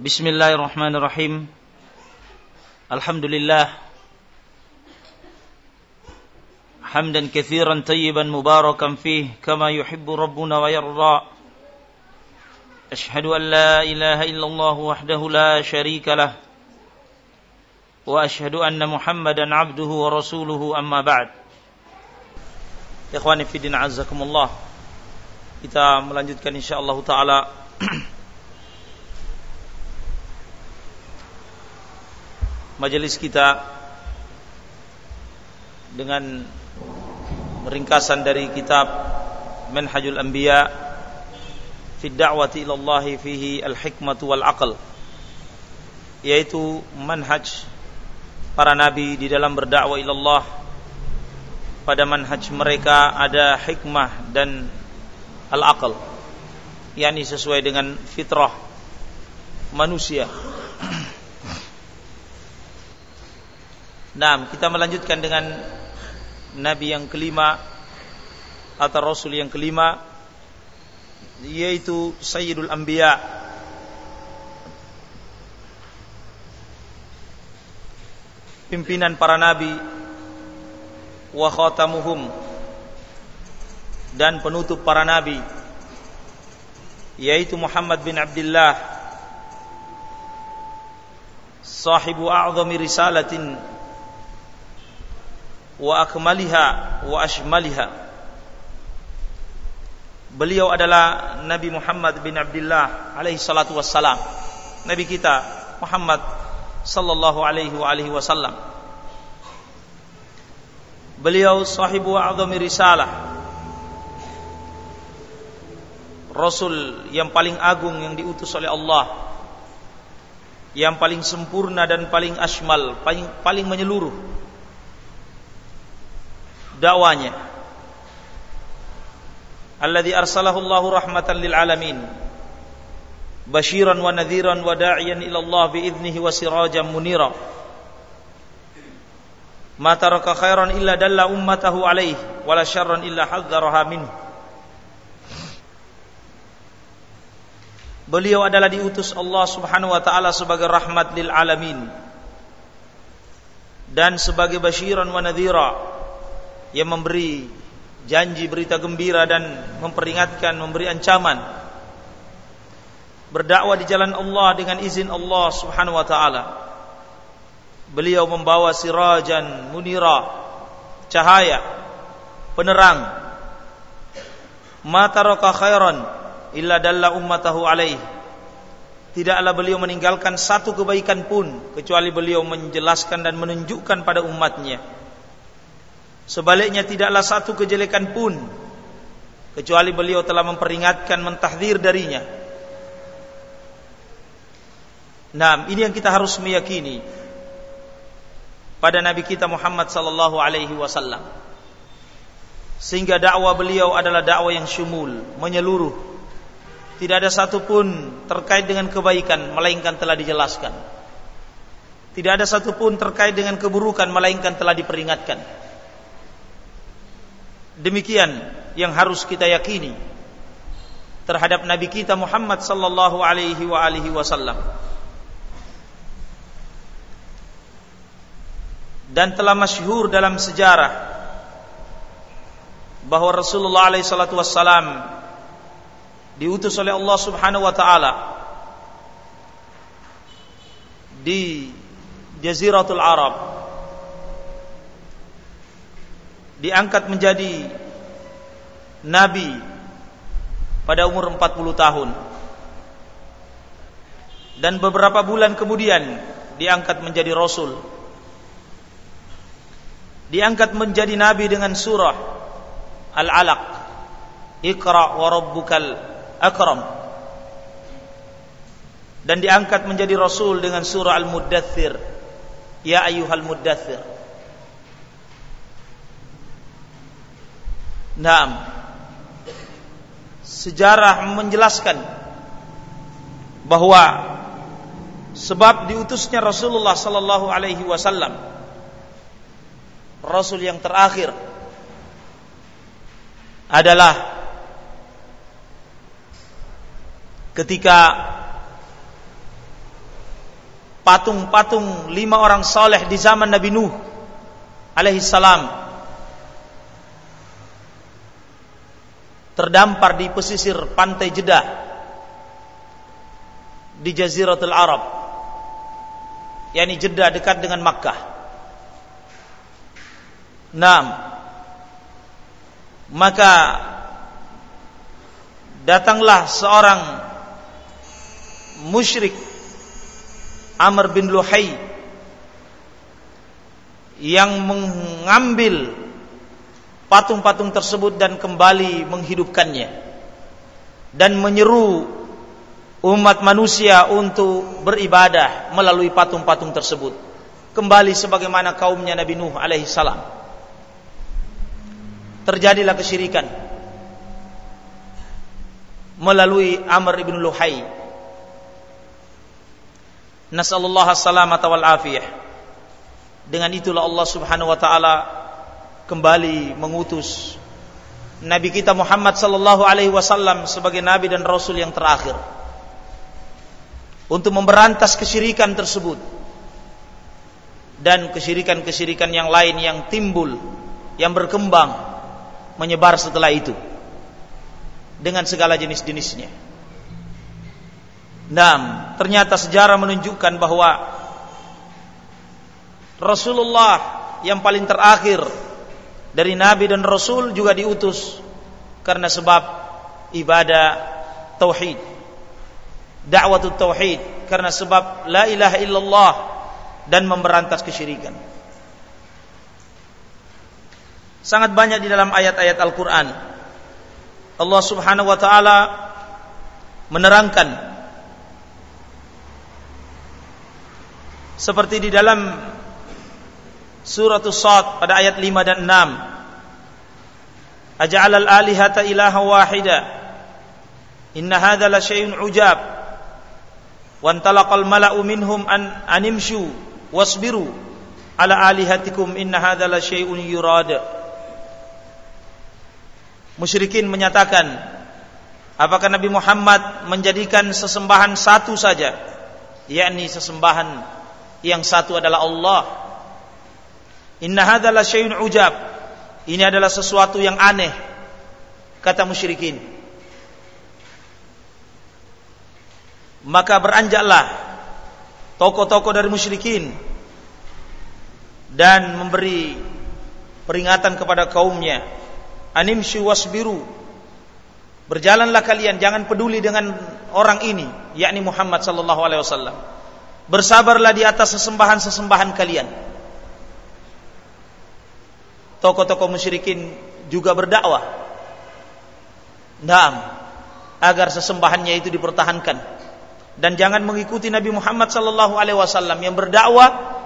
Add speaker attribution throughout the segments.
Speaker 1: Bismillahirrahmanirrahim. Alhamdulillah. Hamdan kathiran tayyiban mubarakan fih Kama yuhibbu Rabbuna wa yarra Ashhadu an la ilaha illallah wahdahu la sharika lah. Wa ashhadu anna muhammadan abduhu wa rasuluhu amma ba'd. Ikhwani fidin azzakumullah Kita melanjutkan insyaAllah ta'ala. majelis kita dengan ringkasan dari kitab Manhajul Anbiya fi da'wati ila Allah fihi al-hikmatu wal aql yaitu manhaj para nabi di dalam berdakwah ila Allah pada manhaj mereka ada hikmah dan al-aql yakni sesuai dengan fitrah manusia Nah, kita melanjutkan dengan nabi yang kelima atau rasul yang kelima yaitu Sayyidul Anbiya. Pimpinan para nabi wa khatamuhum dan penutup para nabi yaitu Muhammad bin Abdullah sahibu a'zami risalatin wa akmaliha wa ashmaliha. Beliau adalah Nabi Muhammad bin Abdullah alaihi salatu wassalam. Nabi kita Muhammad sallallahu alaihi wa alihi wasallam. Beliau sahibu a'zami risalah. Rasul yang paling agung yang diutus oleh Allah. Yang paling sempurna dan paling asmal Paling, paling menyeluruh Dakwanya. Alladhi arsalahu Allahu rahmatan lil alamin. Bashiran wa nadhiran wa da'iyan ila Allah bi'idnihi wa sirajan munira. Ma taraka khairan illa dalla ummatahu alaih wala syarran illa hadzaraha minhu. Beliau adalah diutus Allah Subhanahu wa taala sebagai rahmat lil alamin. Dan sebagai basyiran wa nadhira yang memberi janji berita gembira dan memperingatkan memberi ancaman. Berdakwah di jalan Allah dengan izin Allah Subhanahu wa taala. Beliau membawa sirajan munira cahaya penerang. Mata roka khairan illa dalla ummatahu alaih. Tidaklah beliau meninggalkan satu kebaikan pun kecuali beliau menjelaskan dan menunjukkan pada umatnya sebaliknya tidaklah satu kejelekan pun kecuali beliau telah memperingatkan mentahdir darinya nah ini yang kita harus meyakini pada Nabi kita Muhammad sallallahu alaihi wasallam. Sehingga dakwah beliau adalah dakwah yang syumul, menyeluruh. Tidak ada satupun terkait dengan kebaikan melainkan telah dijelaskan. Tidak ada satupun terkait dengan keburukan melainkan telah diperingatkan. Demikian yang harus kita yakini terhadap Nabi kita Muhammad sallallahu alaihi wa alihi wasallam. dan telah masyhur dalam sejarah bahwa Rasulullah alaihi salatu wassalam diutus oleh Allah Subhanahu wa taala di Jaziratul Arab diangkat menjadi nabi pada umur 40 tahun. Dan beberapa bulan kemudian diangkat menjadi rasul. Diangkat menjadi nabi dengan surah Al-Alaq. Iqra wa rabbukal akram. Dan diangkat menjadi rasul dengan surah Al-Muddathir ya ayyuhal muddathir Naam. Sejarah menjelaskan bahwa sebab diutusnya Rasulullah sallallahu alaihi wasallam Rasul yang terakhir adalah ketika patung-patung lima orang soleh di zaman Nabi Nuh alaihi salam terdampar di pesisir pantai Jeddah di Jaziratul Arab yakni Jeddah dekat dengan Makkah. Naam. Maka datanglah seorang musyrik Amr bin Luhai yang mengambil patung-patung tersebut dan kembali menghidupkannya. Dan menyeru umat manusia untuk beribadah melalui patung-patung tersebut. Kembali sebagaimana kaumnya Nabi Nuh alaihi salam. Terjadilah kesyirikan melalui Amr ibn Luhai. Nasallallahu salamata wal afiyah. Dengan itulah Allah Subhanahu wa taala kembali mengutus Nabi kita Muhammad sallallahu alaihi wasallam sebagai nabi dan rasul yang terakhir untuk memberantas kesyirikan tersebut dan kesyirikan-kesyirikan yang lain yang timbul yang berkembang menyebar setelah itu dengan segala jenis-jenisnya. Nah, ternyata sejarah menunjukkan bahwa Rasulullah yang paling terakhir dari nabi dan rasul juga diutus karena sebab ibadah tauhid. Dakwah tauhid karena sebab la ilaha illallah dan memberantas kesyirikan. Sangat banyak di dalam ayat-ayat Al-Qur'an. Allah Subhanahu wa taala menerangkan seperti di dalam Surah As-Sad pada ayat 5 dan 6. Aj'al al-alihata ilaha wahida. Inna hadza la syai'un ujab. Wa antalaqal mala'u minhum an animshu wasbiru ala alihatikum inna hadza la syai'un yurad. Musyrikin menyatakan apakah Nabi Muhammad menjadikan sesembahan satu saja yakni sesembahan yang satu adalah Allah Inna hadzal syai'un ujab. Ini adalah sesuatu yang aneh kata musyrikin. Maka beranjaklah tokoh-tokoh dari musyrikin dan memberi peringatan kepada kaumnya. Animshu wasbiru. Berjalanlah kalian, jangan peduli dengan orang ini, yakni Muhammad sallallahu alaihi wasallam. Bersabarlah di atas sesembahan-sesembahan kalian tokoh-tokoh musyrikin juga berdakwah. Naam, agar sesembahannya itu dipertahankan dan jangan mengikuti Nabi Muhammad sallallahu alaihi wasallam yang berdakwah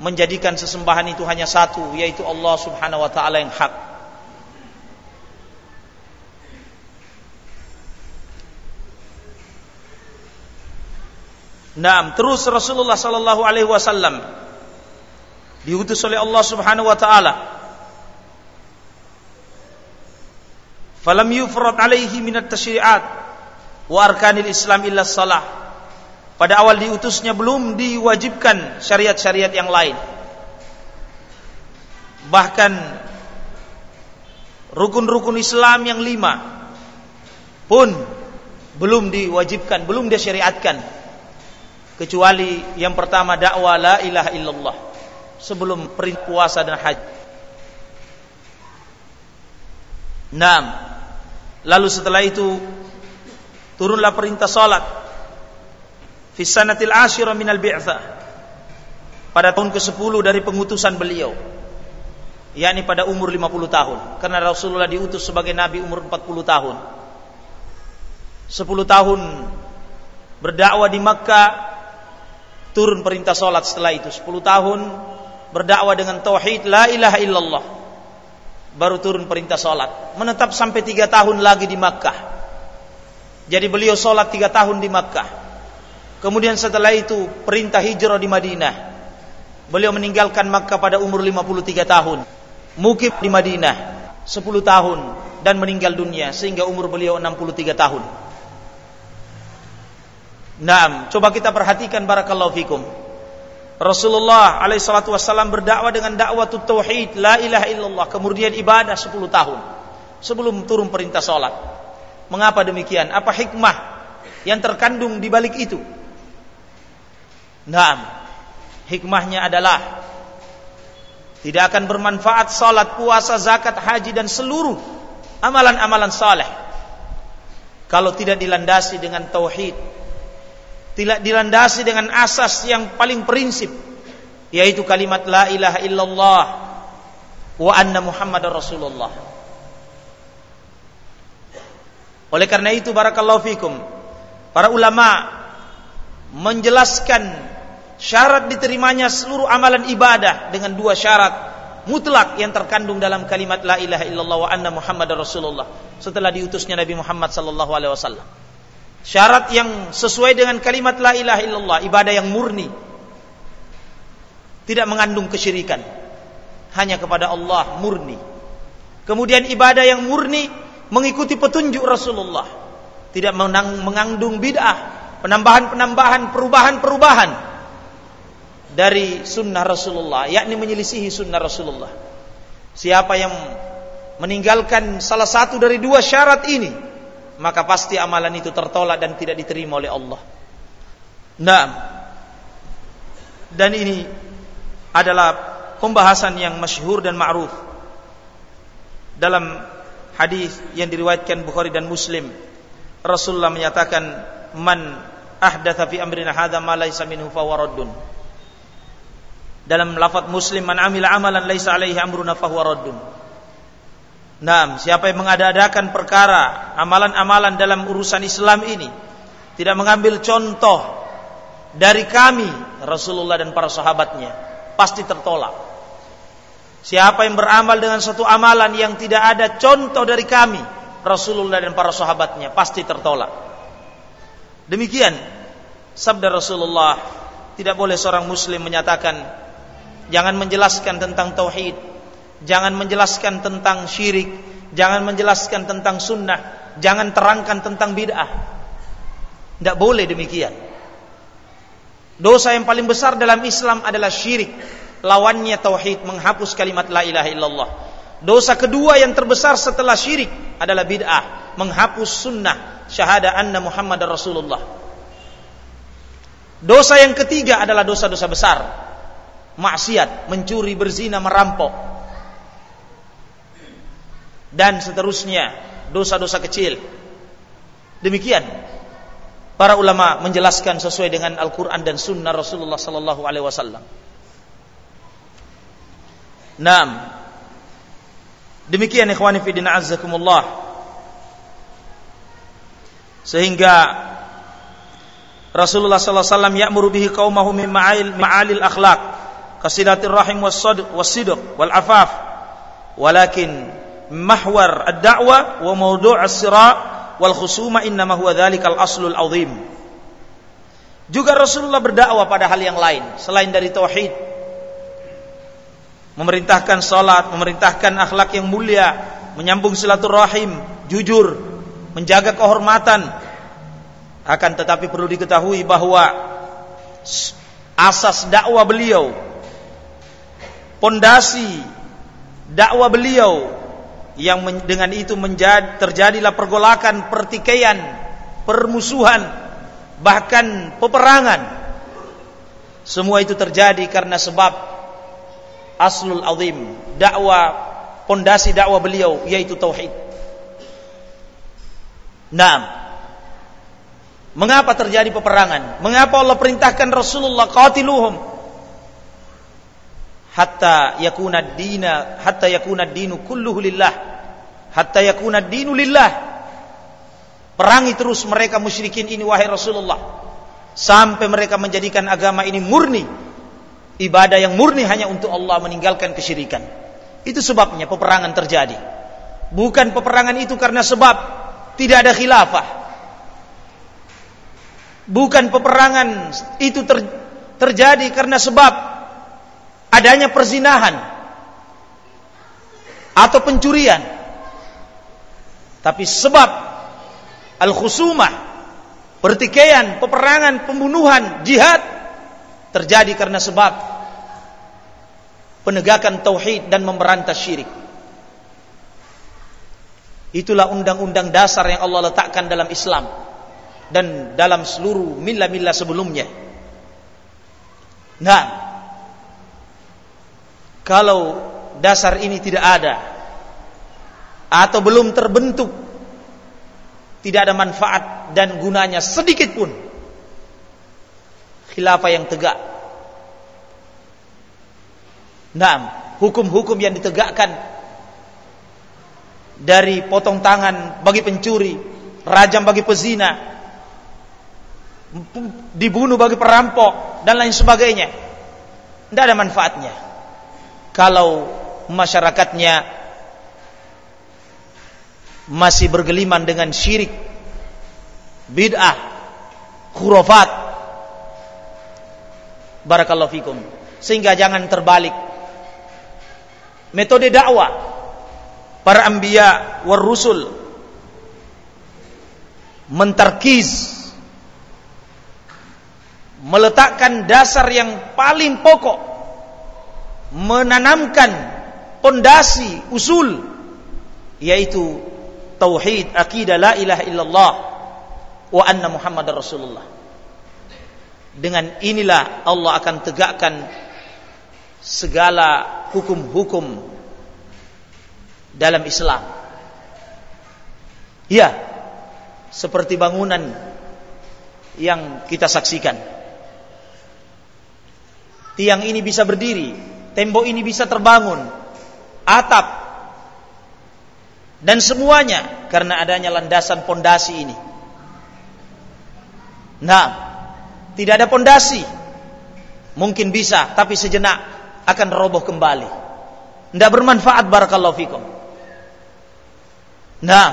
Speaker 1: menjadikan sesembahan itu hanya satu yaitu Allah Subhanahu wa taala yang hak. Naam, terus Rasulullah sallallahu alaihi wasallam diutus oleh Allah Subhanahu wa taala falam yufrad alaihi minat tasyri'at wa arkanil Islam illa salah. Pada awal diutusnya belum diwajibkan syariat-syariat yang lain. Bahkan rukun-rukun Islam yang lima pun belum diwajibkan, belum disyariatkan. Kecuali yang pertama dakwah la ilaha illallah sebelum perintah puasa dan haji. Naam. Lalu setelah itu turunlah perintah salat. Fi sanatil asyira minal bi'tha. Pada tahun ke-10 dari pengutusan beliau. Yakni pada umur 50 tahun. Karena Rasulullah diutus sebagai nabi umur 40 tahun. 10 tahun berdakwah di Makkah turun perintah salat setelah itu. 10 tahun berdakwah dengan tauhid la ilaha illallah baru turun perintah sholat. Menetap sampai tiga tahun lagi di Makkah. Jadi beliau sholat tiga tahun di Makkah. Kemudian setelah itu perintah hijrah di Madinah. Beliau meninggalkan Makkah pada umur 53 tahun. Mukib di Madinah 10 tahun dan meninggal dunia sehingga umur beliau 63 tahun. Nah, coba kita perhatikan barakallahu fikum. Rasulullah alaihi salatu wasallam berdakwah dengan dakwah tauhid, la ilaha illallah, kemudian ibadah 10 tahun sebelum turun perintah salat. Mengapa demikian? Apa hikmah yang terkandung di balik itu? Naam. Hikmahnya adalah tidak akan bermanfaat salat, puasa, zakat, haji dan seluruh amalan-amalan saleh kalau tidak dilandasi dengan tauhid tidak dilandasi dengan asas yang paling prinsip yaitu kalimat la ilaha illallah wa anna muhammadar rasulullah. Oleh karena itu barakallahu fikum para ulama menjelaskan syarat diterimanya seluruh amalan ibadah dengan dua syarat mutlak yang terkandung dalam kalimat la ilaha illallah wa anna muhammadar rasulullah setelah diutusnya Nabi Muhammad sallallahu alaihi wasallam Syarat yang sesuai dengan kalimat la ilaha illallah, ibadah yang murni. Tidak mengandung kesyirikan. Hanya kepada Allah murni. Kemudian ibadah yang murni mengikuti petunjuk Rasulullah. Tidak mengandung bid'ah, penambahan-penambahan, perubahan-perubahan dari sunnah Rasulullah, yakni menyelisihi sunnah Rasulullah. Siapa yang meninggalkan salah satu dari dua syarat ini, maka pasti amalan itu tertolak dan tidak diterima oleh Allah. Nah, dan ini adalah pembahasan yang masyhur dan ma'ruf dalam hadis yang diriwayatkan Bukhari dan Muslim. Rasulullah menyatakan, "Man ahdatha fi amrina hadza ma laysa minhu fawaradun." Dalam lafaz Muslim, "Man amila amalan laysa alaihi amruna fahuwa Nah, siapa yang mengadakan perkara, amalan-amalan dalam urusan Islam ini, tidak mengambil contoh dari kami, Rasulullah dan para sahabatnya, pasti tertolak. Siapa yang beramal dengan suatu amalan yang tidak ada contoh dari kami, Rasulullah dan para sahabatnya, pasti tertolak. Demikian sabda Rasulullah, tidak boleh seorang muslim menyatakan jangan menjelaskan tentang tauhid jangan menjelaskan tentang syirik, jangan menjelaskan tentang sunnah, jangan terangkan tentang bid'ah. Tidak boleh demikian. Dosa yang paling besar dalam Islam adalah syirik. Lawannya tauhid, menghapus kalimat la ilaha illallah. Dosa kedua yang terbesar setelah syirik adalah bid'ah, menghapus sunnah, syahada anna Muhammad Rasulullah. Dosa yang ketiga adalah dosa-dosa besar. Maksiat, mencuri, berzina, merampok dan seterusnya dosa-dosa kecil. Demikian para ulama menjelaskan sesuai dengan Al-Qur'an dan sunnah Rasulullah sallallahu alaihi wasallam. Naam. Demikian ikhwani fi din azzakumullah. Sehingga Rasulullah sallallahu alaihi wasallam ya'muru bihi qaumahu min ma'al ma'alil akhlaq kasilatir rahim was sidq wal afaf walakin mahwar ad-da'wah wa mawdu' as-sira' wal khusuma innama huwa dzalikal aslul azim. Juga Rasulullah berdakwah pada hal yang lain selain dari tauhid. Memerintahkan salat, memerintahkan akhlak yang mulia, menyambung silaturahim, jujur, menjaga kehormatan. Akan tetapi perlu diketahui bahwa asas dakwah beliau, pondasi dakwah beliau yang dengan itu menjadi terjadilah pergolakan, pertikaian, permusuhan, bahkan peperangan. Semua itu terjadi karena sebab aslul azim, dakwah pondasi dakwah beliau yaitu tauhid. Nah, mengapa terjadi peperangan? Mengapa Allah perintahkan Rasulullah qatiluhum hatta yakuna dina hatta yakuna dinu kulluhu lillah. Hatta yakuna dinu lillah. Perangi terus mereka musyrikin ini wahai Rasulullah. Sampai mereka menjadikan agama ini murni. Ibadah yang murni hanya untuk Allah meninggalkan kesyirikan. Itu sebabnya peperangan terjadi. Bukan peperangan itu karena sebab. Tidak ada khilafah. Bukan peperangan itu ter, terjadi karena sebab adanya perzinahan atau pencurian. Tapi sebab al-khusumah pertikaian, peperangan, pembunuhan, jihad terjadi karena sebab penegakan tauhid dan memberantas syirik. Itulah undang-undang dasar yang Allah letakkan dalam Islam dan dalam seluruh milah-milah sebelumnya. Nah, kalau dasar ini tidak ada atau belum terbentuk, tidak ada manfaat dan gunanya sedikit pun khilafah yang tegak. Nah, hukum-hukum yang ditegakkan dari potong tangan bagi pencuri, rajam bagi pezina, dibunuh bagi perampok dan lain sebagainya. Tidak ada manfaatnya. Kalau masyarakatnya masih bergeliman dengan syirik, bid'ah, khurafat. Barakallahu fikum. Sehingga jangan terbalik. Metode dakwah para anbiya war rusul mentarkiz meletakkan dasar yang paling pokok menanamkan pondasi usul yaitu tauhid akidah la ilaha illallah wa anna muhammadar rasulullah dengan inilah Allah akan tegakkan segala hukum-hukum dalam Islam. Ya, seperti bangunan yang kita saksikan. Tiang ini bisa berdiri, tembok ini bisa terbangun, atap dan semuanya karena adanya landasan pondasi ini. Nah, tidak ada pondasi. Mungkin bisa, tapi sejenak akan roboh kembali. Tidak bermanfaat barakallahu fikum. Nah,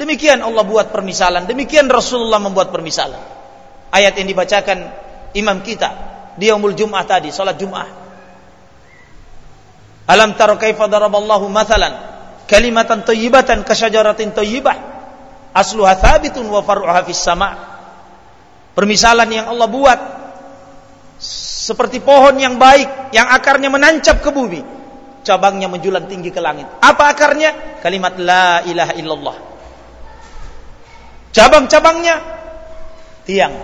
Speaker 1: demikian Allah buat permisalan, demikian Rasulullah membuat permisalan. Ayat yang dibacakan imam kita di yaumul Jum'ah tadi, salat Jum'ah. Alam tara kaifa daraballahu mathalan kalimatan thayyibatan kasyajaratin thayyibah asluha thabitun wa far'uha fis sama'. Permisalan yang Allah buat seperti pohon yang baik yang akarnya menancap ke bumi cabangnya menjulang tinggi ke langit. Apa akarnya? Kalimat la ilaha illallah. Cabang-cabangnya tiang,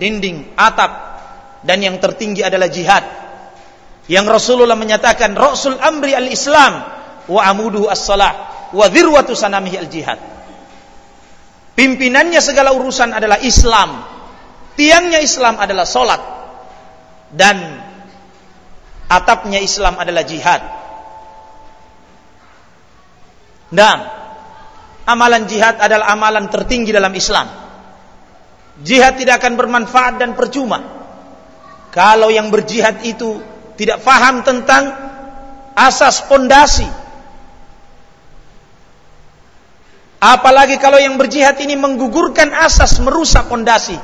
Speaker 1: dinding, atap dan yang tertinggi adalah jihad. Yang Rasulullah menyatakan Rasul amri al-Islam wa amuduhu as-salah wa dhirwatu sanamihi al-jihad. Pimpinannya segala urusan adalah Islam. Tiangnya Islam adalah solat dan atapnya Islam adalah jihad. Nah, amalan jihad adalah amalan tertinggi dalam Islam. Jihad tidak akan bermanfaat dan percuma kalau yang berjihad itu tidak faham tentang asas pondasi. Apalagi kalau yang berjihad ini menggugurkan asas merusak pondasi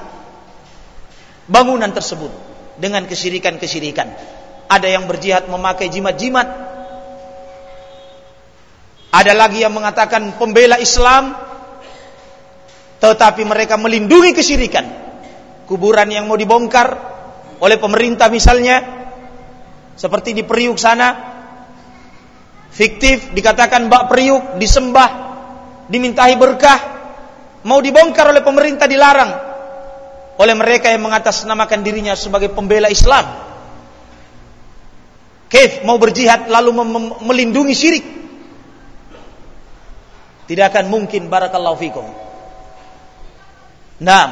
Speaker 1: bangunan tersebut dengan kesyirikan-kesyirikan. Ada yang berjihad memakai jimat-jimat ada lagi yang mengatakan pembela Islam tetapi mereka melindungi kesyirikan. Kuburan yang mau dibongkar oleh pemerintah misalnya seperti di Priuk sana fiktif dikatakan bak Priuk disembah dimintai berkah mau dibongkar oleh pemerintah dilarang oleh mereka yang mengatasnamakan dirinya sebagai pembela Islam. Kef mau berjihad lalu melindungi syirik tidak akan mungkin barakallahu fikum. Naam.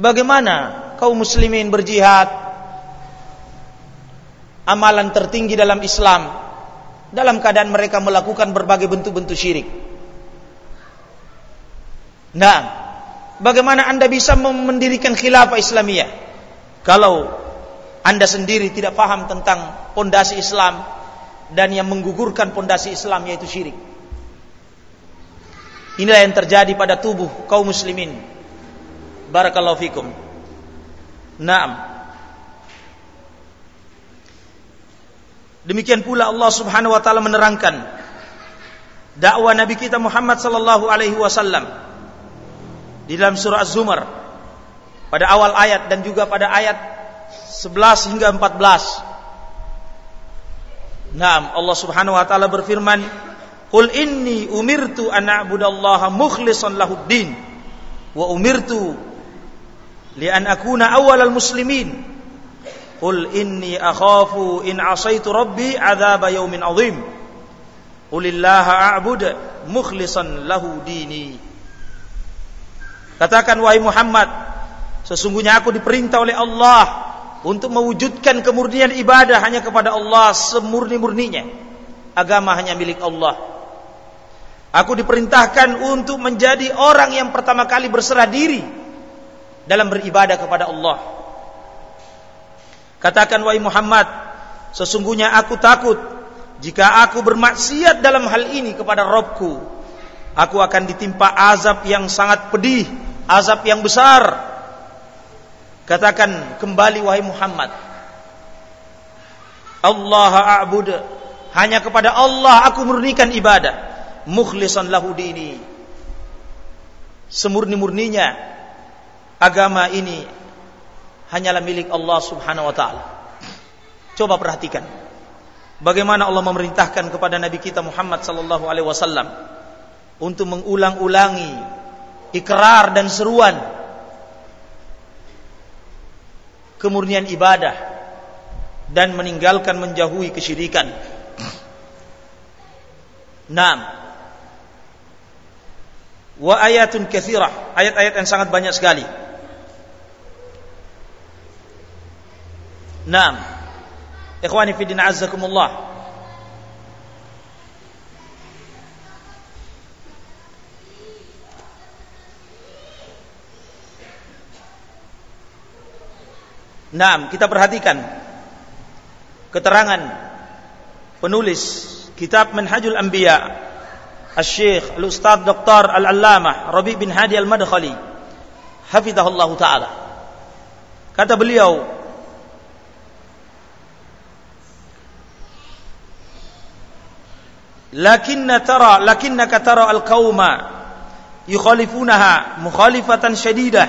Speaker 1: Bagaimana kaum muslimin berjihad? Amalan tertinggi dalam Islam dalam keadaan mereka melakukan berbagai bentuk-bentuk syirik. Nah, bagaimana Anda bisa mendirikan khilafah Islamiyah kalau Anda sendiri tidak paham tentang pondasi Islam, dan yang menggugurkan pondasi Islam yaitu syirik. Inilah yang terjadi pada tubuh kaum muslimin. Barakallahu fikum. Naam. Demikian pula Allah Subhanahu wa taala menerangkan dakwah Nabi kita Muhammad sallallahu alaihi wasallam di dalam surah Az-Zumar pada awal ayat dan juga pada ayat 11 hingga 14. Naam, Allah Subhanahu wa taala berfirman, "Qul inni umirtu an a'budallaha mukhlishan lahuddin wa umirtu li an akuna awwalal muslimin." Qul inni akhafu in asaitu rabbi adzab yaumin azim. Qulillaha a'bud mukhlishan lahu dini. Katakan wahai Muhammad, sesungguhnya aku diperintah oleh Allah untuk mewujudkan kemurnian ibadah hanya kepada Allah semurni-murninya. Agama hanya milik Allah. Aku diperintahkan untuk menjadi orang yang pertama kali berserah diri dalam beribadah kepada Allah. Katakan wahai Muhammad, sesungguhnya aku takut jika aku bermaksiat dalam hal ini kepada Robku, aku akan ditimpa azab yang sangat pedih, azab yang besar. Katakan kembali wahai Muhammad, Allah a'bud hanya kepada Allah aku murnikan ibadah, mukhlisan lahu dini. Semurni-murninya agama ini hanyalah milik Allah Subhanahu wa taala. Coba perhatikan bagaimana Allah memerintahkan kepada nabi kita Muhammad sallallahu alaihi wasallam untuk mengulang-ulangi ikrar dan seruan kemurnian ibadah dan meninggalkan menjauhi kesyirikan. Naam. Wa ayatun katsirah, ayat-ayat yang sangat banyak sekali. Naam. Ikhwani fi din azzakumullah. Naam, kita perhatikan keterangan penulis kitab Manhajul Anbiya الشيخ الأستاذ دكتور العلامة ربي بن هادي المدخلي حفظه الله تعالى. كتب اليو لكن ترى لكنك ترى القوم يخالفونها مخالفة شديدة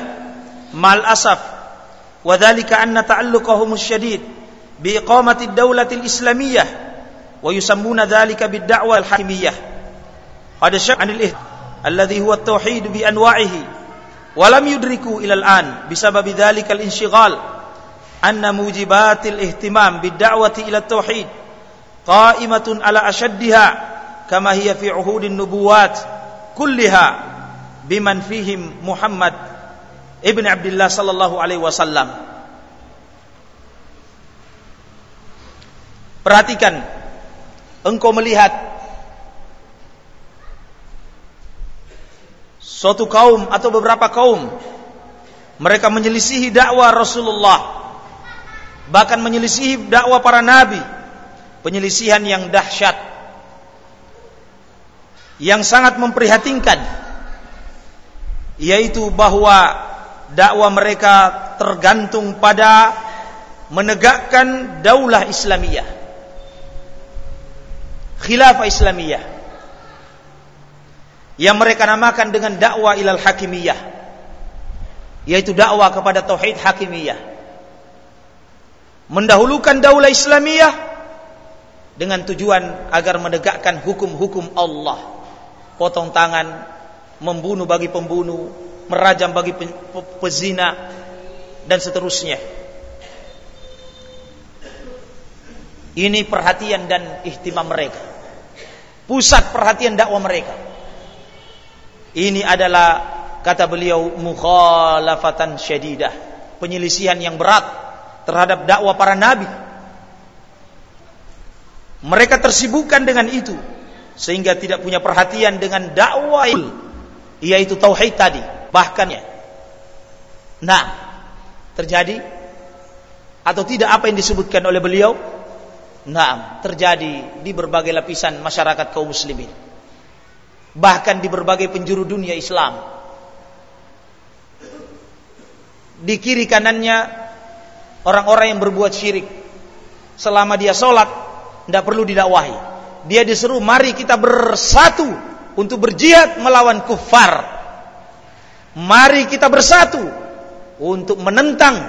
Speaker 1: مع الأسف. وذلك أن تعلقهم الشديد بإقامة الدولة الإسلامية ويسمون ذلك بالدعوة الحكيمية hada syaq anil huwa at-tauhid bi anwa'ihi wa yudriku ila al-an bisababi dhalika al-inshighal anna mujibatil ihtimam bid-da'wati ila at-tauhid qa'imatun ala ashaddiha kama hiya fi uhudin nubuwat kulliha biman Muhammad ibn Abdullah sallallahu alaihi wasallam. Perhatikan engkau melihat suatu kaum atau beberapa kaum mereka menyelisihi dakwah Rasulullah bahkan menyelisihi dakwah para nabi penyelisihan yang dahsyat yang sangat memprihatinkan yaitu bahwa dakwah mereka tergantung pada menegakkan daulah Islamiyah khilafah Islamiyah yang mereka namakan dengan dakwah ilal hakimiyah yaitu dakwah kepada tauhid hakimiyah mendahulukan daulah Islamiyah dengan tujuan agar menegakkan hukum-hukum Allah potong tangan, membunuh bagi pembunuh, merajam bagi pezina dan seterusnya. Ini perhatian dan ihtimam mereka. Pusat perhatian dakwah mereka. Ini adalah kata beliau mukhalafatan syadidah, penyelisihan yang berat terhadap dakwah para nabi. Mereka tersibukkan dengan itu sehingga tidak punya perhatian dengan dakwah yaitu tauhid tadi bahkan ya. Nah terjadi atau tidak apa yang disebutkan oleh beliau? Nah terjadi di berbagai lapisan masyarakat kaum muslimin bahkan di berbagai penjuru dunia Islam. Di kiri kanannya orang-orang yang berbuat syirik. Selama dia sholat tidak perlu didakwahi. Dia disuruh mari kita bersatu untuk berjihad melawan kufar. Mari kita bersatu untuk menentang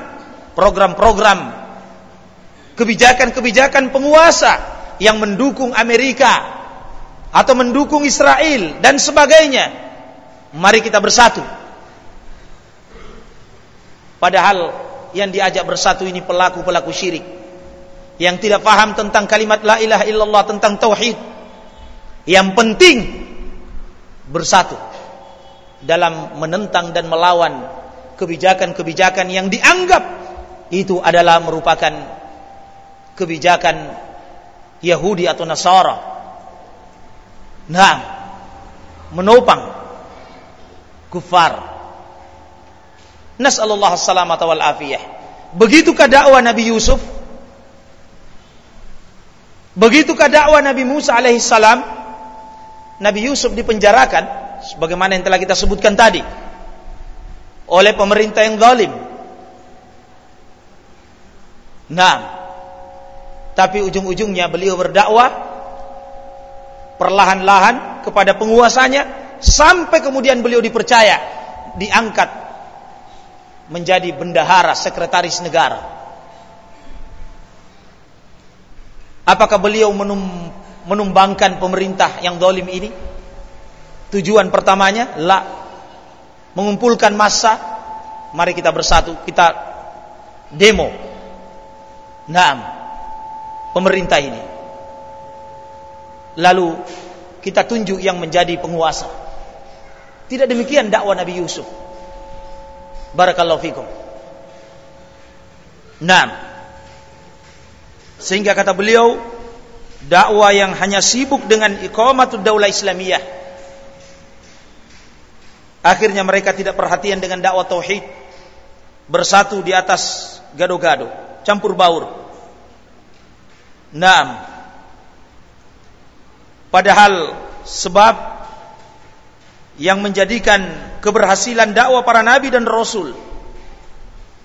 Speaker 1: program-program kebijakan-kebijakan penguasa yang mendukung Amerika atau mendukung Israel dan sebagainya. Mari kita bersatu. Padahal yang diajak bersatu ini pelaku-pelaku syirik yang tidak paham tentang kalimat la ilaha illallah tentang tauhid. Yang penting bersatu dalam menentang dan melawan kebijakan-kebijakan yang dianggap itu adalah merupakan kebijakan Yahudi atau Nasara. Nah, menopang kufar. Nas'alullah salamata wal afiyah. Begitukah dakwah Nabi Yusuf? Begitukah dakwah Nabi Musa alaihi salam? Nabi Yusuf dipenjarakan sebagaimana yang telah kita sebutkan tadi oleh pemerintah yang zalim. Nah, tapi ujung-ujungnya beliau berdakwah perlahan-lahan kepada penguasanya sampai kemudian beliau dipercaya diangkat menjadi bendahara sekretaris negara. Apakah beliau menum, menumbangkan pemerintah yang dolim ini? Tujuan pertamanya, la mengumpulkan massa. Mari kita bersatu, kita demo. Nah, pemerintah ini. Lalu kita tunjuk yang menjadi penguasa. Tidak demikian dakwah Nabi Yusuf. Barakallahu fikum. Nah, sehingga kata beliau, dakwah yang hanya sibuk dengan iqamatud daulah Islamiyah. Akhirnya mereka tidak perhatian dengan dakwah tauhid. Bersatu di atas gado-gado, campur baur. Naam. Padahal sebab yang menjadikan keberhasilan dakwah para nabi dan rasul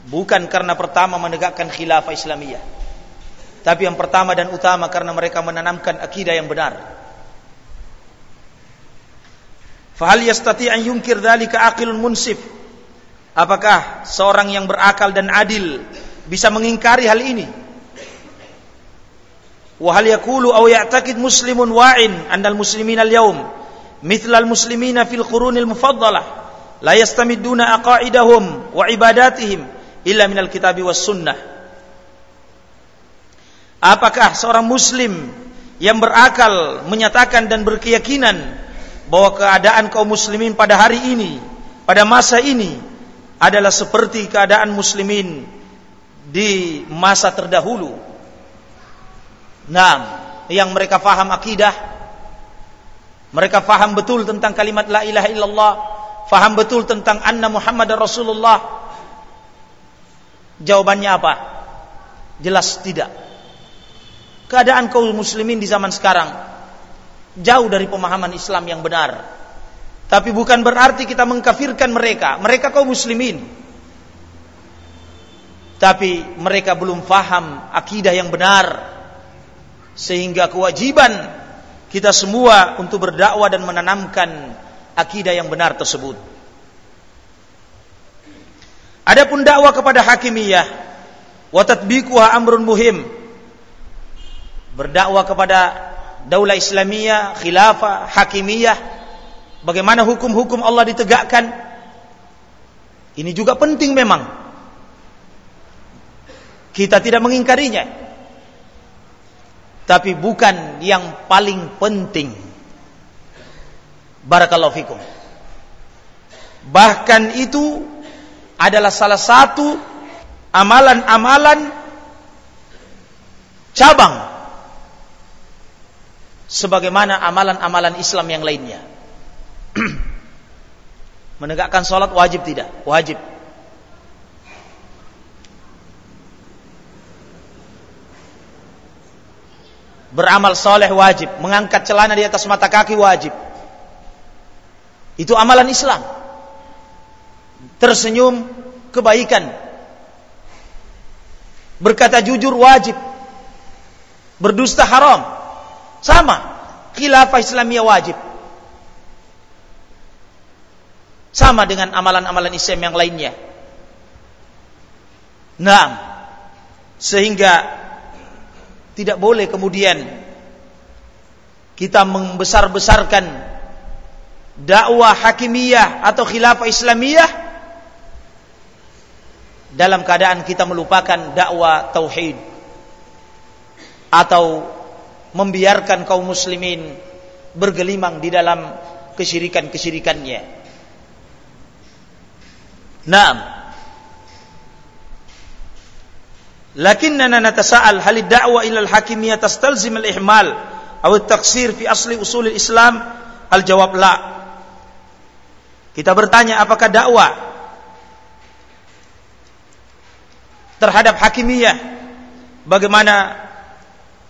Speaker 1: bukan karena pertama menegakkan khilafah Islamiyah tapi yang pertama dan utama karena mereka menanamkan akidah yang benar. Fahal yastati an yunkir dzalika aqilun munsif? Apakah seorang yang berakal dan adil bisa mengingkari hal ini? Aw ya'taqid muslimun wa'in annal muslimin al-yawm mithla al-muslimina fil qurunil mufaddalah la yastamiduna aqaidahum wa ibadatihim illa minal kitabi was sunnah Apakah seorang muslim yang berakal menyatakan dan berkeyakinan bahwa keadaan kaum muslimin pada hari ini, pada masa ini adalah seperti keadaan muslimin di masa terdahulu. Nah, yang mereka faham akidah, mereka faham betul tentang kalimat la ilaha illallah, faham betul tentang anna Muhammad Rasulullah. Jawabannya apa? Jelas tidak keadaan kaum muslimin di zaman sekarang jauh dari pemahaman Islam yang benar. Tapi bukan berarti kita mengkafirkan mereka. Mereka kaum muslimin. Tapi mereka belum faham akidah yang benar. Sehingga kewajiban kita semua untuk berdakwah dan menanamkan akidah yang benar tersebut. Adapun dakwah kepada hakimiyah wa tatbiquha amrun muhim berdakwah kepada daulah Islamiyah, khilafah, hakimiyah, bagaimana hukum-hukum Allah ditegakkan. Ini juga penting memang. Kita tidak mengingkarinya. Tapi bukan yang paling penting. Barakallahu fikum. Bahkan itu adalah salah satu amalan-amalan cabang sebagaimana amalan-amalan Islam yang lainnya. Menegakkan sholat wajib tidak? Wajib. Beramal soleh wajib. Mengangkat celana di atas mata kaki wajib. Itu amalan Islam. Tersenyum kebaikan. Berkata jujur wajib. Berdusta haram sama, khilafah Islamiyah wajib. Sama dengan amalan-amalan Islam yang lainnya. Nah, sehingga tidak boleh kemudian kita membesar-besarkan dakwah hakimiyah atau khilafah Islamiyah dalam keadaan kita melupakan dakwah tauhid atau membiarkan kaum muslimin bergelimang di dalam kesyirikan-kesyirikannya. Naam. Lakinnana natasa'al hal ad-da'wa ila al-hakimiyyah tastalzim al-ihmal aw at-taqsir fi asli usul al-Islam? Al-jawab la. Kita bertanya apakah dakwah terhadap hakimiyah bagaimana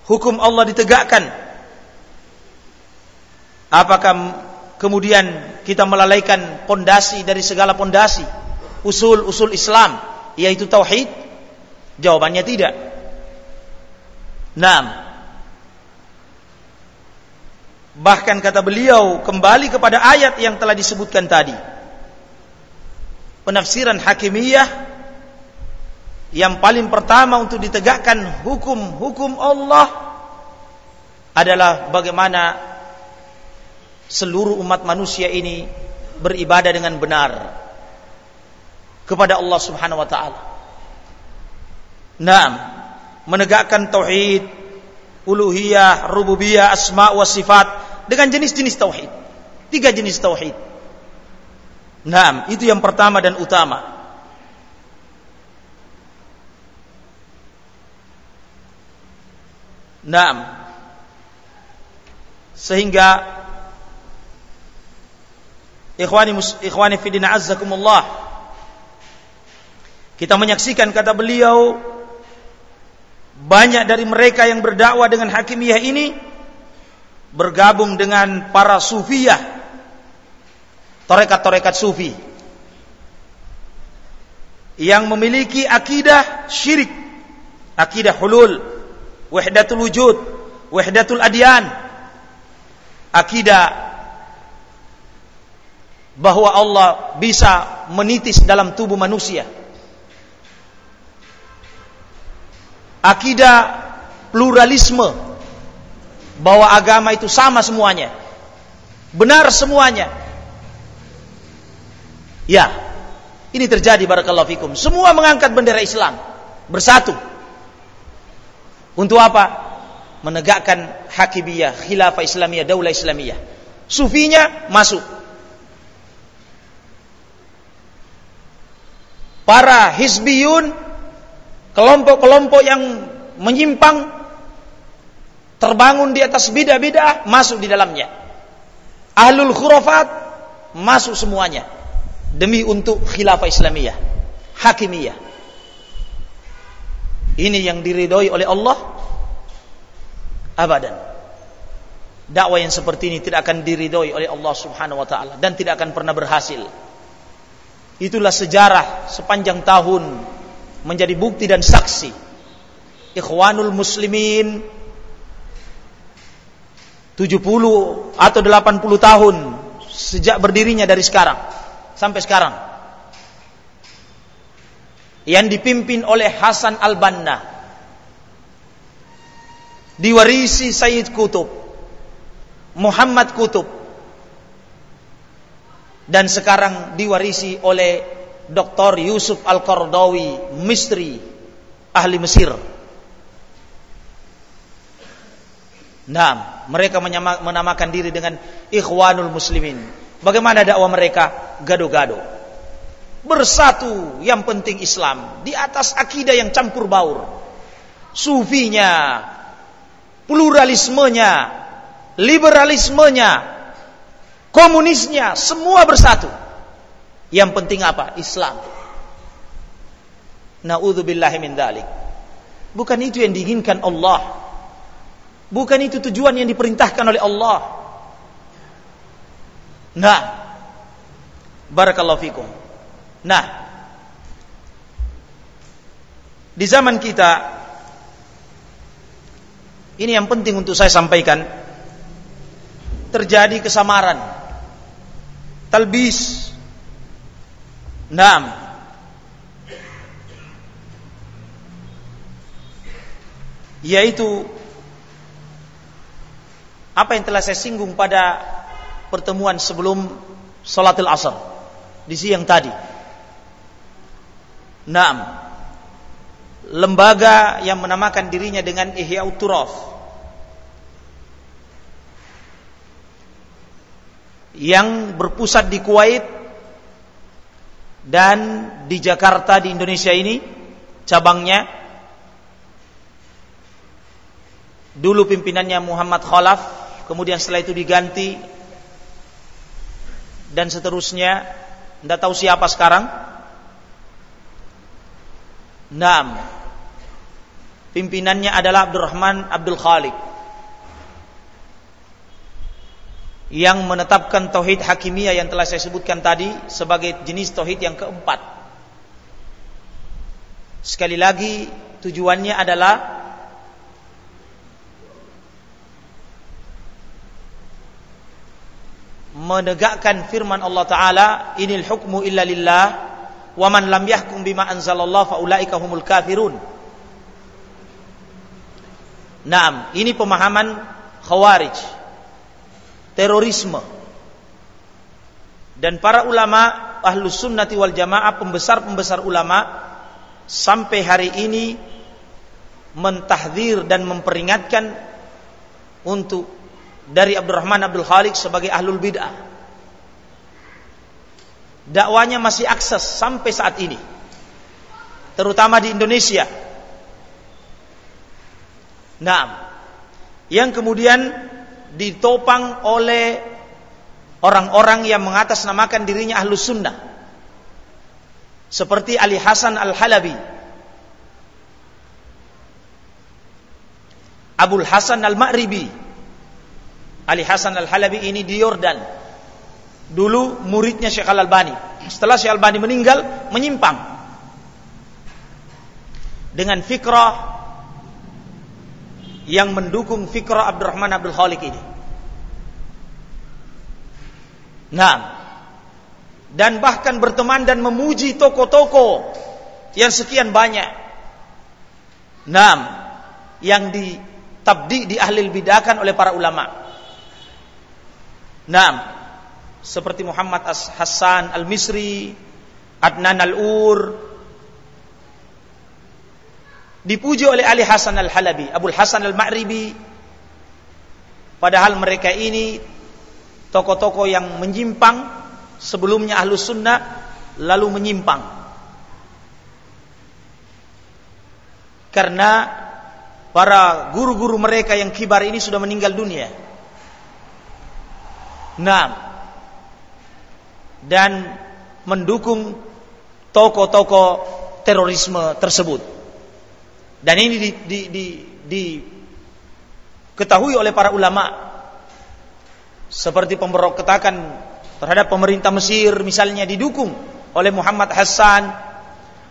Speaker 1: hukum Allah ditegakkan apakah kemudian kita melalaikan pondasi dari segala pondasi usul-usul Islam yaitu tauhid jawabannya tidak Naam Bahkan kata beliau kembali kepada ayat yang telah disebutkan tadi. Penafsiran hakimiyah yang paling pertama untuk ditegakkan hukum-hukum Allah adalah bagaimana seluruh umat manusia ini beribadah dengan benar kepada Allah Subhanahu wa taala. Naam, menegakkan tauhid, uluhiyah, rububiyah, asma wa sifat dengan jenis-jenis tauhid. Tiga jenis tauhid. Naam, itu yang pertama dan utama. Naam. Sehingga ikhwani ikhwani fi din azzakumullah kita menyaksikan kata beliau banyak dari mereka yang berdakwah dengan hakimiyah ini bergabung dengan para sufiyah torekat-torekat sufi yang memiliki akidah syirik akidah hulul wahdatul wujud, wahdatul adyan, akidah bahwa Allah bisa menitis dalam tubuh manusia. Akidah pluralisme bahwa agama itu sama semuanya. Benar semuanya. Ya. Ini terjadi barakallahu fikum. Semua mengangkat bendera Islam bersatu. Untuk apa? Menegakkan hakimiyah, khilafah Islamiyah, daulah Islamiyah. Sufinya masuk. Para hizbiyun, kelompok-kelompok yang menyimpang, terbangun di atas bidah-bidah, masuk di dalamnya. Ahlul khurafat, masuk semuanya. Demi untuk khilafah Islamiyah, hakimiyah. Ini yang diridhoi oleh Allah abadan. Dakwah yang seperti ini tidak akan diridhoi oleh Allah Subhanahu wa taala dan tidak akan pernah berhasil. Itulah sejarah sepanjang tahun menjadi bukti dan saksi. Ikhwanul muslimin 70 atau 80 tahun sejak berdirinya dari sekarang sampai sekarang. Yang dipimpin oleh Hasan al-Banna. Diwarisi Sayyid Kutub Muhammad Kutub dan sekarang diwarisi oleh Dr. Yusuf Al-Qardawi Mistri ahli Mesir Nah, mereka menamakan diri dengan Ikhwanul Muslimin. Bagaimana dakwah mereka? Gado-gado bersatu yang penting Islam di atas akidah yang campur baur sufinya pluralismenya liberalismenya komunisnya semua bersatu yang penting apa? Islam. Naudzubillahi min dalik bukan itu yang diinginkan Allah. Bukan itu tujuan yang diperintahkan oleh Allah. Nah. Barakallahu fikum. Nah, di zaman kita ini yang penting untuk saya sampaikan. terjadi kesamaran talbis Naam yaitu apa yang telah saya singgung pada pertemuan sebelum salatul asar di siang tadi. Naam. Lembaga yang menamakan dirinya dengan Ihya Turaf yang berpusat di Kuwait dan di Jakarta di Indonesia ini cabangnya dulu pimpinannya Muhammad Khalaf kemudian setelah itu diganti dan seterusnya tidak tahu siapa sekarang. Naam. Pimpinannya adalah Abdurrahman Abdul Khalik yang menetapkan tauhid hakimiyah yang telah saya sebutkan tadi sebagai jenis tauhid yang keempat. Sekali lagi tujuannya adalah menegakkan firman Allah taala inil hukmu illa lillah wa man lam yahkum bima anzalallah faulaika humul kafirun Naam, ini pemahaman Khawarij. Terorisme. Dan para ulama Ahlus Sunnati wal Jamaah, pembesar-pembesar ulama sampai hari ini mentahdir dan memperingatkan untuk dari Abdurrahman Abdul Khalik sebagai ahlul bid'ah. Dakwanya masih akses sampai saat ini. Terutama di Indonesia. Nah, yang kemudian ditopang oleh orang-orang yang mengatasnamakan dirinya ahlus sunnah. Seperti Ali Hasan Al-Halabi. Abul Hasan Al-Ma'ribi Ali Hasan Al-Halabi ini di Yordan. Dulu muridnya Syekh Al-Albani. Setelah Syekh Al-Albani meninggal, menyimpang. Dengan fikrah yang mendukung fikrah Abdurrahman Abdul Khalik ini. Nah, dan bahkan berteman dan memuji toko-toko yang sekian banyak. Nah, yang ditabdi di ahli bidakan oleh para ulama. Naam. Seperti Muhammad As Hasan Al-Misri, Adnan Al-Ur. Dipuji oleh Ali Hasan Al-Halabi, Abdul Hasan Al-Ma'ribi. Padahal mereka ini tokoh-tokoh yang menyimpang sebelumnya Ahlus Sunnah lalu menyimpang. Karena para guru-guru mereka yang kibar ini sudah meninggal dunia. Nah, dan mendukung tokoh-tokoh terorisme tersebut. Dan ini di, di, di, diketahui oleh para ulama seperti pemberontakan terhadap pemerintah Mesir misalnya didukung oleh Muhammad Hassan.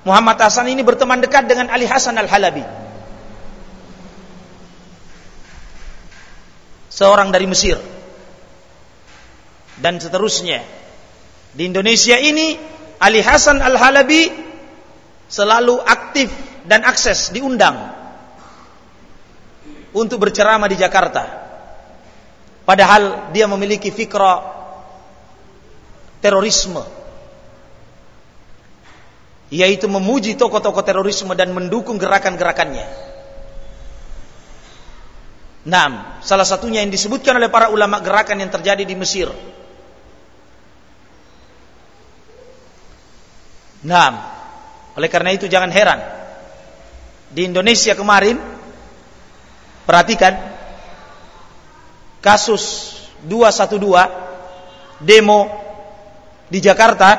Speaker 1: Muhammad Hassan ini berteman dekat dengan Ali Hasan Al-Halabi. Seorang dari Mesir dan seterusnya. Di Indonesia ini Ali Hasan Al-Halabi selalu aktif dan akses diundang untuk berceramah di Jakarta. Padahal dia memiliki fikra terorisme yaitu memuji tokoh-tokoh terorisme dan mendukung gerakan-gerakannya. Nah, salah satunya yang disebutkan oleh para ulama gerakan yang terjadi di Mesir Nah, oleh karena itu jangan heran. Di Indonesia kemarin, perhatikan, kasus 212, demo di Jakarta,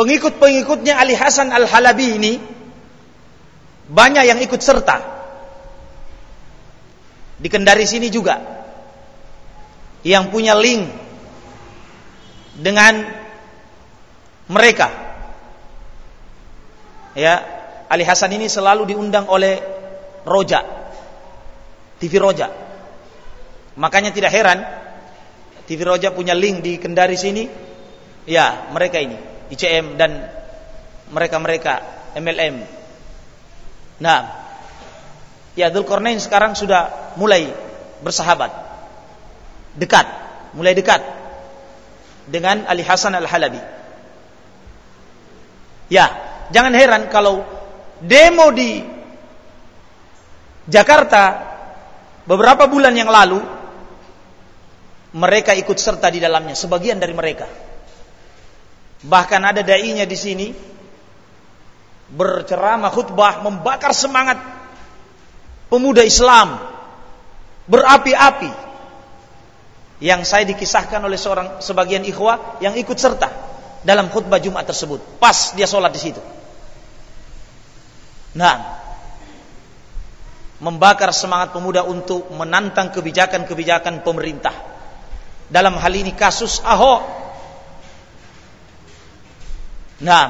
Speaker 1: pengikut-pengikutnya Ali Hasan Al-Halabi ini, banyak yang ikut serta. Di Kendari sini juga, yang punya link dengan mereka. Ya, Ali Hasan ini selalu diundang oleh Roja, TV Roja. Makanya tidak heran TV Roja punya link di Kendari sini. Ya, mereka ini, ICM dan mereka-mereka MLM. Nah, ya Dzulkarnain sekarang sudah mulai bersahabat. Dekat, mulai dekat dengan Ali Hasan Al-Halabi. Ya, jangan heran kalau demo di Jakarta beberapa bulan yang lalu mereka ikut serta di dalamnya, sebagian dari mereka. Bahkan ada dai-nya di sini berceramah khutbah membakar semangat pemuda Islam berapi-api yang saya dikisahkan oleh seorang sebagian ikhwah yang ikut serta dalam khutbah Jumat tersebut. Pas dia sholat di situ. Nah, membakar semangat pemuda untuk menantang kebijakan-kebijakan pemerintah dalam hal ini kasus Ahok. Nah,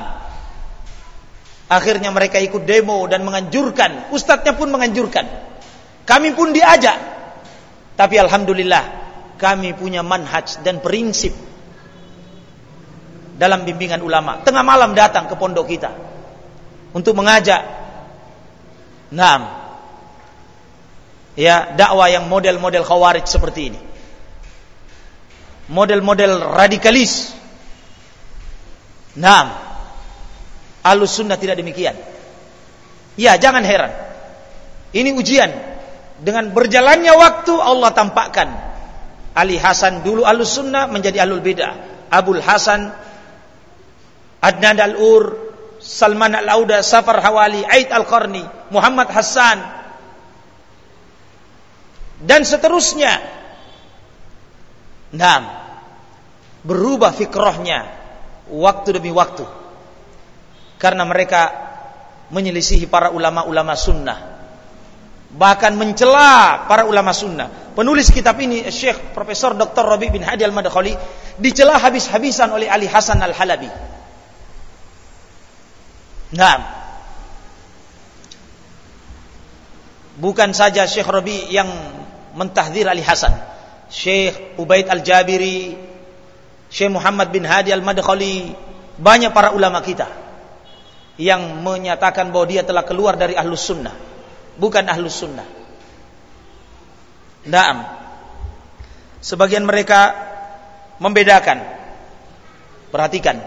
Speaker 1: akhirnya mereka ikut demo dan menganjurkan, ustadznya pun menganjurkan. Kami pun diajak. Tapi alhamdulillah kami punya manhaj dan prinsip dalam bimbingan ulama. Tengah malam datang ke pondok kita untuk mengajak Nah, ya dakwah yang model-model khawarij seperti ini model-model radikalis. Nah, alus sunnah tidak demikian. Ya, jangan heran. Ini ujian. Dengan berjalannya waktu Allah tampakkan Ali Hasan dulu alus sunnah menjadi alul bid'ah. Abul Hasan, Adnan al-Ur, Salman al-Auda, Safar Hawali, Aid al-Qarni, Muhammad Hassan, dan seterusnya Nah, berubah fikrohnya waktu demi waktu. Karena mereka menyelisihi para ulama-ulama sunnah. Bahkan mencela para ulama sunnah. Penulis kitab ini Syekh Profesor Dr. Rabi bin Hadi Al-Madkhali dicela habis-habisan oleh Ali Hasan Al-Halabi. Nah, bukan saja Syekh Rabi yang mentahdir Ali Hasan, Syekh Ubaid Al-Jabiri, Syekh Muhammad bin Hadi Al-Madkhali, banyak para ulama kita yang menyatakan bahwa dia telah keluar dari ahlus sunnah, bukan ahlus sunnah. Naam. Sebagian mereka membedakan. Perhatikan.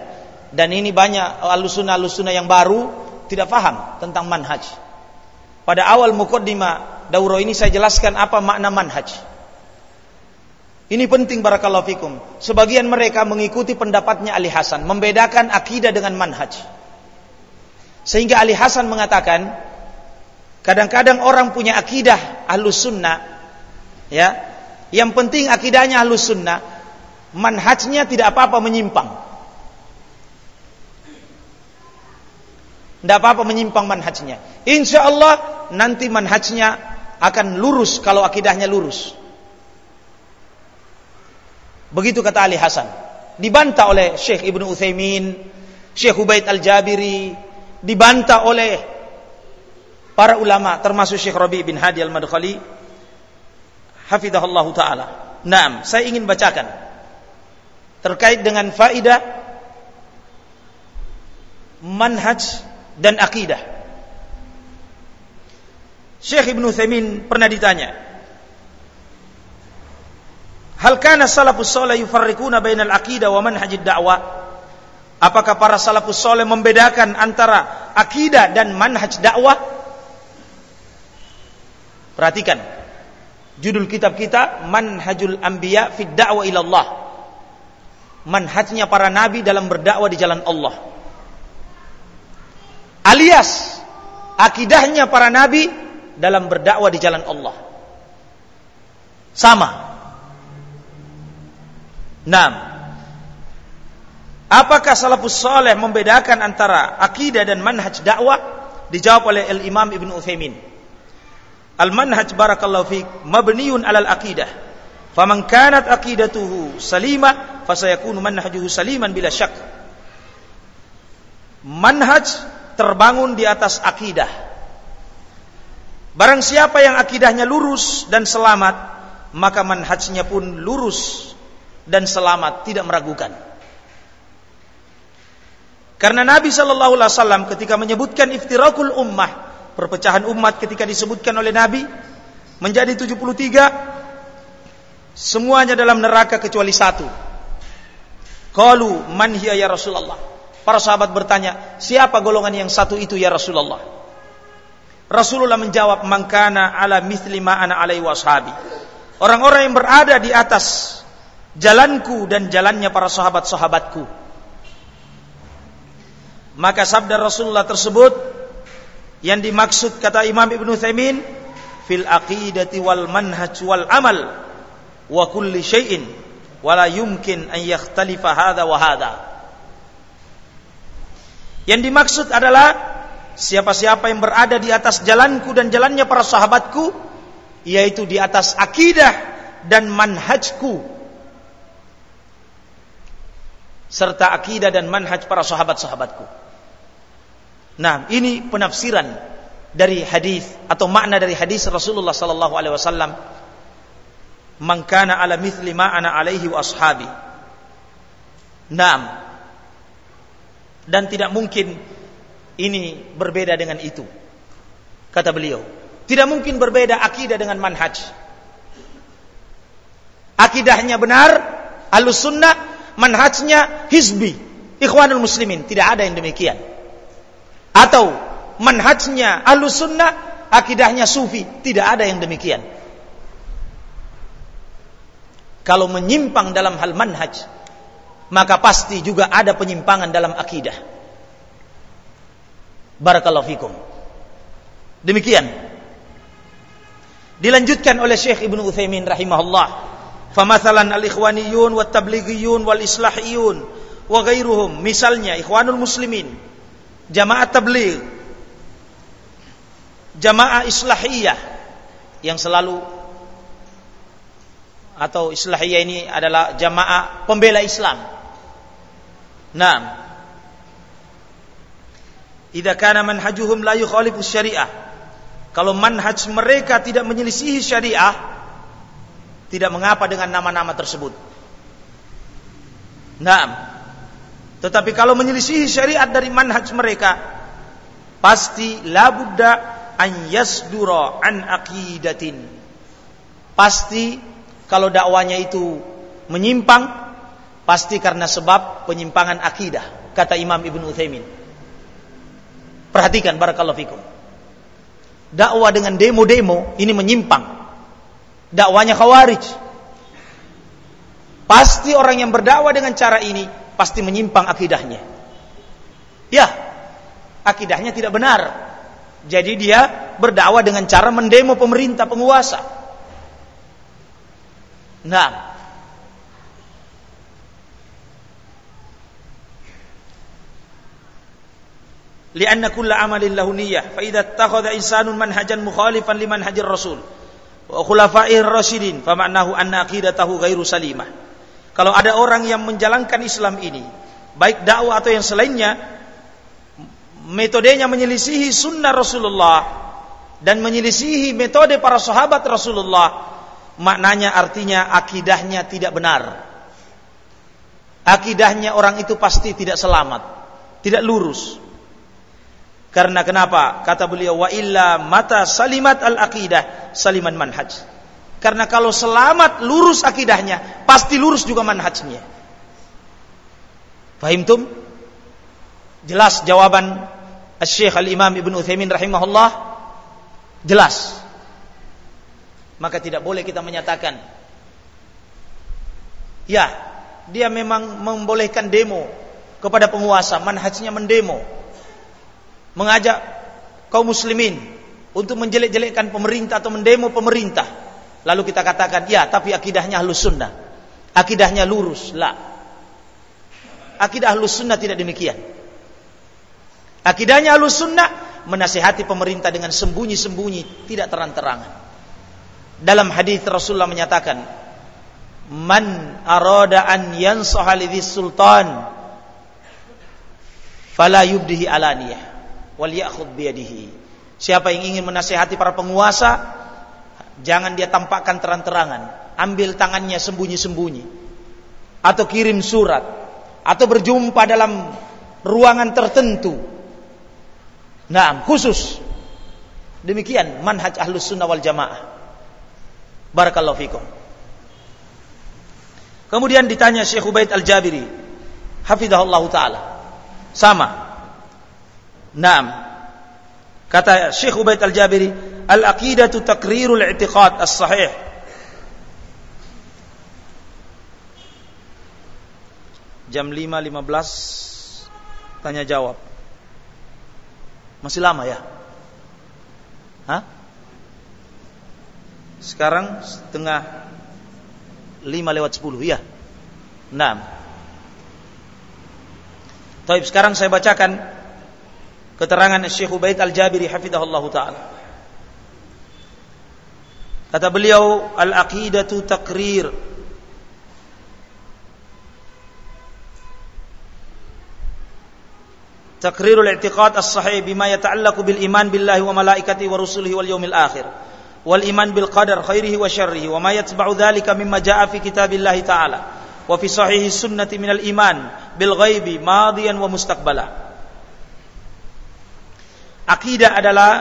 Speaker 1: Dan ini banyak sunnah yang baru tidak paham tentang manhaj. Pada awal mukaddimah daurah ini saya jelaskan apa makna manhaj. Ini penting barakallahu fikum. Sebagian mereka mengikuti pendapatnya Ali Hasan, membedakan akidah dengan manhaj. Sehingga Ali Hasan mengatakan, kadang-kadang orang punya akidah ahlus sunnah, ya, yang penting akidahnya ahlus sunnah, manhajnya tidak apa-apa menyimpang. Tidak apa-apa menyimpang manhajnya. Insya Allah nanti manhajnya akan lurus kalau akidahnya lurus. Begitu kata Ali Hasan. Dibantah oleh Syekh Ibnu Utsaimin, Syekh Ubaid Al-Jabiri, dibantah oleh para ulama termasuk Syekh Rabi bin Hadi Al-Madkhali hafizahullah taala. Naam, saya ingin bacakan terkait dengan faidah manhaj dan akidah. Syekh Ibnu Utsaimin pernah ditanya, Hal kana salafus saleh yufarriquna bainal aqidah wa manhajid dakwah? Apakah para salafus saleh membedakan antara akidah dan manhaj dakwah? Perhatikan. Judul kitab kita Manhajul Anbiya fi Da'wa ila Allah. Manhajnya para nabi dalam berdakwah di jalan Allah. Alias akidahnya para nabi dalam berdakwah di jalan Allah. Sama. Nah, apakah salafus saleh membedakan antara akidah dan manhaj dakwah? Dijawab oleh Al-Imam Ibn Uthaymin. Al-manhaj barakallahu fiik mabniun alal aqidah. Faman kanat aqidatuhu salimah fasayakunu manhajuhu saliman bila syak. Manhaj terbangun di atas akidah. Barang siapa yang akidahnya lurus dan selamat, maka manhajnya pun lurus dan selamat, tidak meragukan. Karena Nabi Shallallahu Alaihi Wasallam ketika menyebutkan iftirakul ummah, perpecahan umat ketika disebutkan oleh Nabi menjadi 73 semuanya dalam neraka kecuali satu. Qalu man hiya ya Rasulullah? Para sahabat bertanya, siapa golongan yang satu itu ya Rasulullah? Rasulullah menjawab, "Mangkana ala mithli ma ana alaihi washabi." Orang-orang yang berada di atas jalanku dan jalannya para sahabat-sahabatku. Maka sabda Rasulullah tersebut yang dimaksud kata Imam Ibn Thaimin fil aqidati wal manhaj wal amal wa kulli syai'in wala yumkin an yakhtalifa hadha wa hadha. Yang dimaksud adalah siapa-siapa yang berada di atas jalanku dan jalannya para sahabatku yaitu di atas akidah dan manhajku serta akidah dan manhaj para sahabat-sahabatku. Nah, ini penafsiran dari hadis atau makna dari hadis Rasulullah sallallahu alaihi wasallam man kana ala mithli ma ana alaihi wa ashabi. Naam. Dan tidak mungkin ini berbeda dengan itu. Kata beliau. Tidak mungkin berbeda akidah dengan manhaj. Akidahnya benar, alus sunnah, manhajnya hizbi, ikhwanul muslimin. Tidak ada yang demikian. Atau manhajnya alus sunnah, akidahnya sufi. Tidak ada yang demikian. Kalau menyimpang dalam hal manhaj, maka pasti juga ada penyimpangan dalam akidah. Barakallahu fikum. Demikian. Dilanjutkan oleh Syekh Ibnu Utsaimin rahimahullah. Famathalan al-ikhwaniyun wa tablighiyun wal islahiyun wa ghairuhum. Misalnya ikhwanul muslimin, jamaah tabligh, jamaah islahiyah yang selalu atau islahiyah ini adalah jamaah pembela Islam. Nah, idza kana manhajuhum la yukhalifu syariah kalau manhaj mereka tidak menyelisihi syariah, tidak mengapa dengan nama-nama tersebut. Nah, tetapi kalau menyelisihi syariat dari manhaj mereka, pasti labudda an yasdura an aqidatin. Pasti kalau dakwanya itu menyimpang, pasti karena sebab penyimpangan akidah, kata Imam Ibn Uthaymin. Perhatikan barakallahu fikum dakwah dengan demo-demo ini menyimpang. Dakwanya khawarij. Pasti orang yang berdakwah dengan cara ini pasti menyimpang akidahnya. Ya, akidahnya tidak benar. Jadi dia berdakwah dengan cara mendemo pemerintah penguasa. Nah, lianna kulla amalin lahu niyyah. Fa idza ittakhadha insanun manhajan mukhalifan liman hajir rasul. Wa khulafa'ir rasyidin. Fa ma'nahu anna aqidatahu ghairu salimah. Kalau ada orang yang menjalankan Islam ini baik dakwah atau yang selainnya metodenya menyelisihi sunnah Rasulullah dan menyelisihi metode para sahabat Rasulullah maknanya artinya akidahnya tidak benar. Akidahnya orang itu pasti tidak selamat tidak lurus karena kenapa? Kata beliau wa illa mata salimat al aqidah saliman manhaj. Karena kalau selamat lurus akidahnya, pasti lurus juga manhajnya. Fahimtum? Jelas jawaban Syekh Al-Imam Ibn Uthaymin rahimahullah? Jelas. Maka tidak boleh kita menyatakan Ya, dia memang membolehkan demo kepada penguasa, manhajnya mendemo mengajak kaum muslimin untuk menjelek-jelekkan pemerintah atau mendemo pemerintah. Lalu kita katakan, ya tapi akidahnya halus sunnah. Akidahnya lurus. La. Akidah halus sunnah tidak demikian. Akidahnya halus sunnah menasihati pemerintah dengan sembunyi-sembunyi, tidak terang-terangan. Dalam hadis Rasulullah menyatakan, "Man arada an yansaha sultan fala yubdihi alaniyah." Wal. Siapa yang ingin menasihati para penguasa, jangan dia tampakkan terang-terangan, ambil tangannya sembunyi-sembunyi atau kirim surat atau berjumpa dalam ruangan tertentu. Nah, khusus. Demikian manhaj ahlus sunnah wal jamaah. Barakallahu fikum. Kemudian ditanya Syekh Ubaid Al-Jabiri. Hafidahullah Ta'ala. Sama. Naam. Kata Syekh Ubaid Al-Jabiri, Al-aqidatu takrirul i'tiqad as-sahih. Jam 5.15 tanya jawab. Masih lama ya? Hah? Sekarang setengah lima lewat sepuluh, ya. Enam. Taib sekarang saya bacakan keterangan Syekh Ubaid Al-Jabiri hafizahullah taala. Kata beliau, al-aqidatu taqrir تقرير الاعتقاد الصحيح بما يتعلق بالإيمان بالله وملائكته ورسله واليوم الآخر والإيمان بالقدر خيره وشره وما يتبع ذلك مما جاء في كتاب الله تعالى وفي صحيح السنة من الإيمان بالغيب ماضيا ومستقبلا Akidah adalah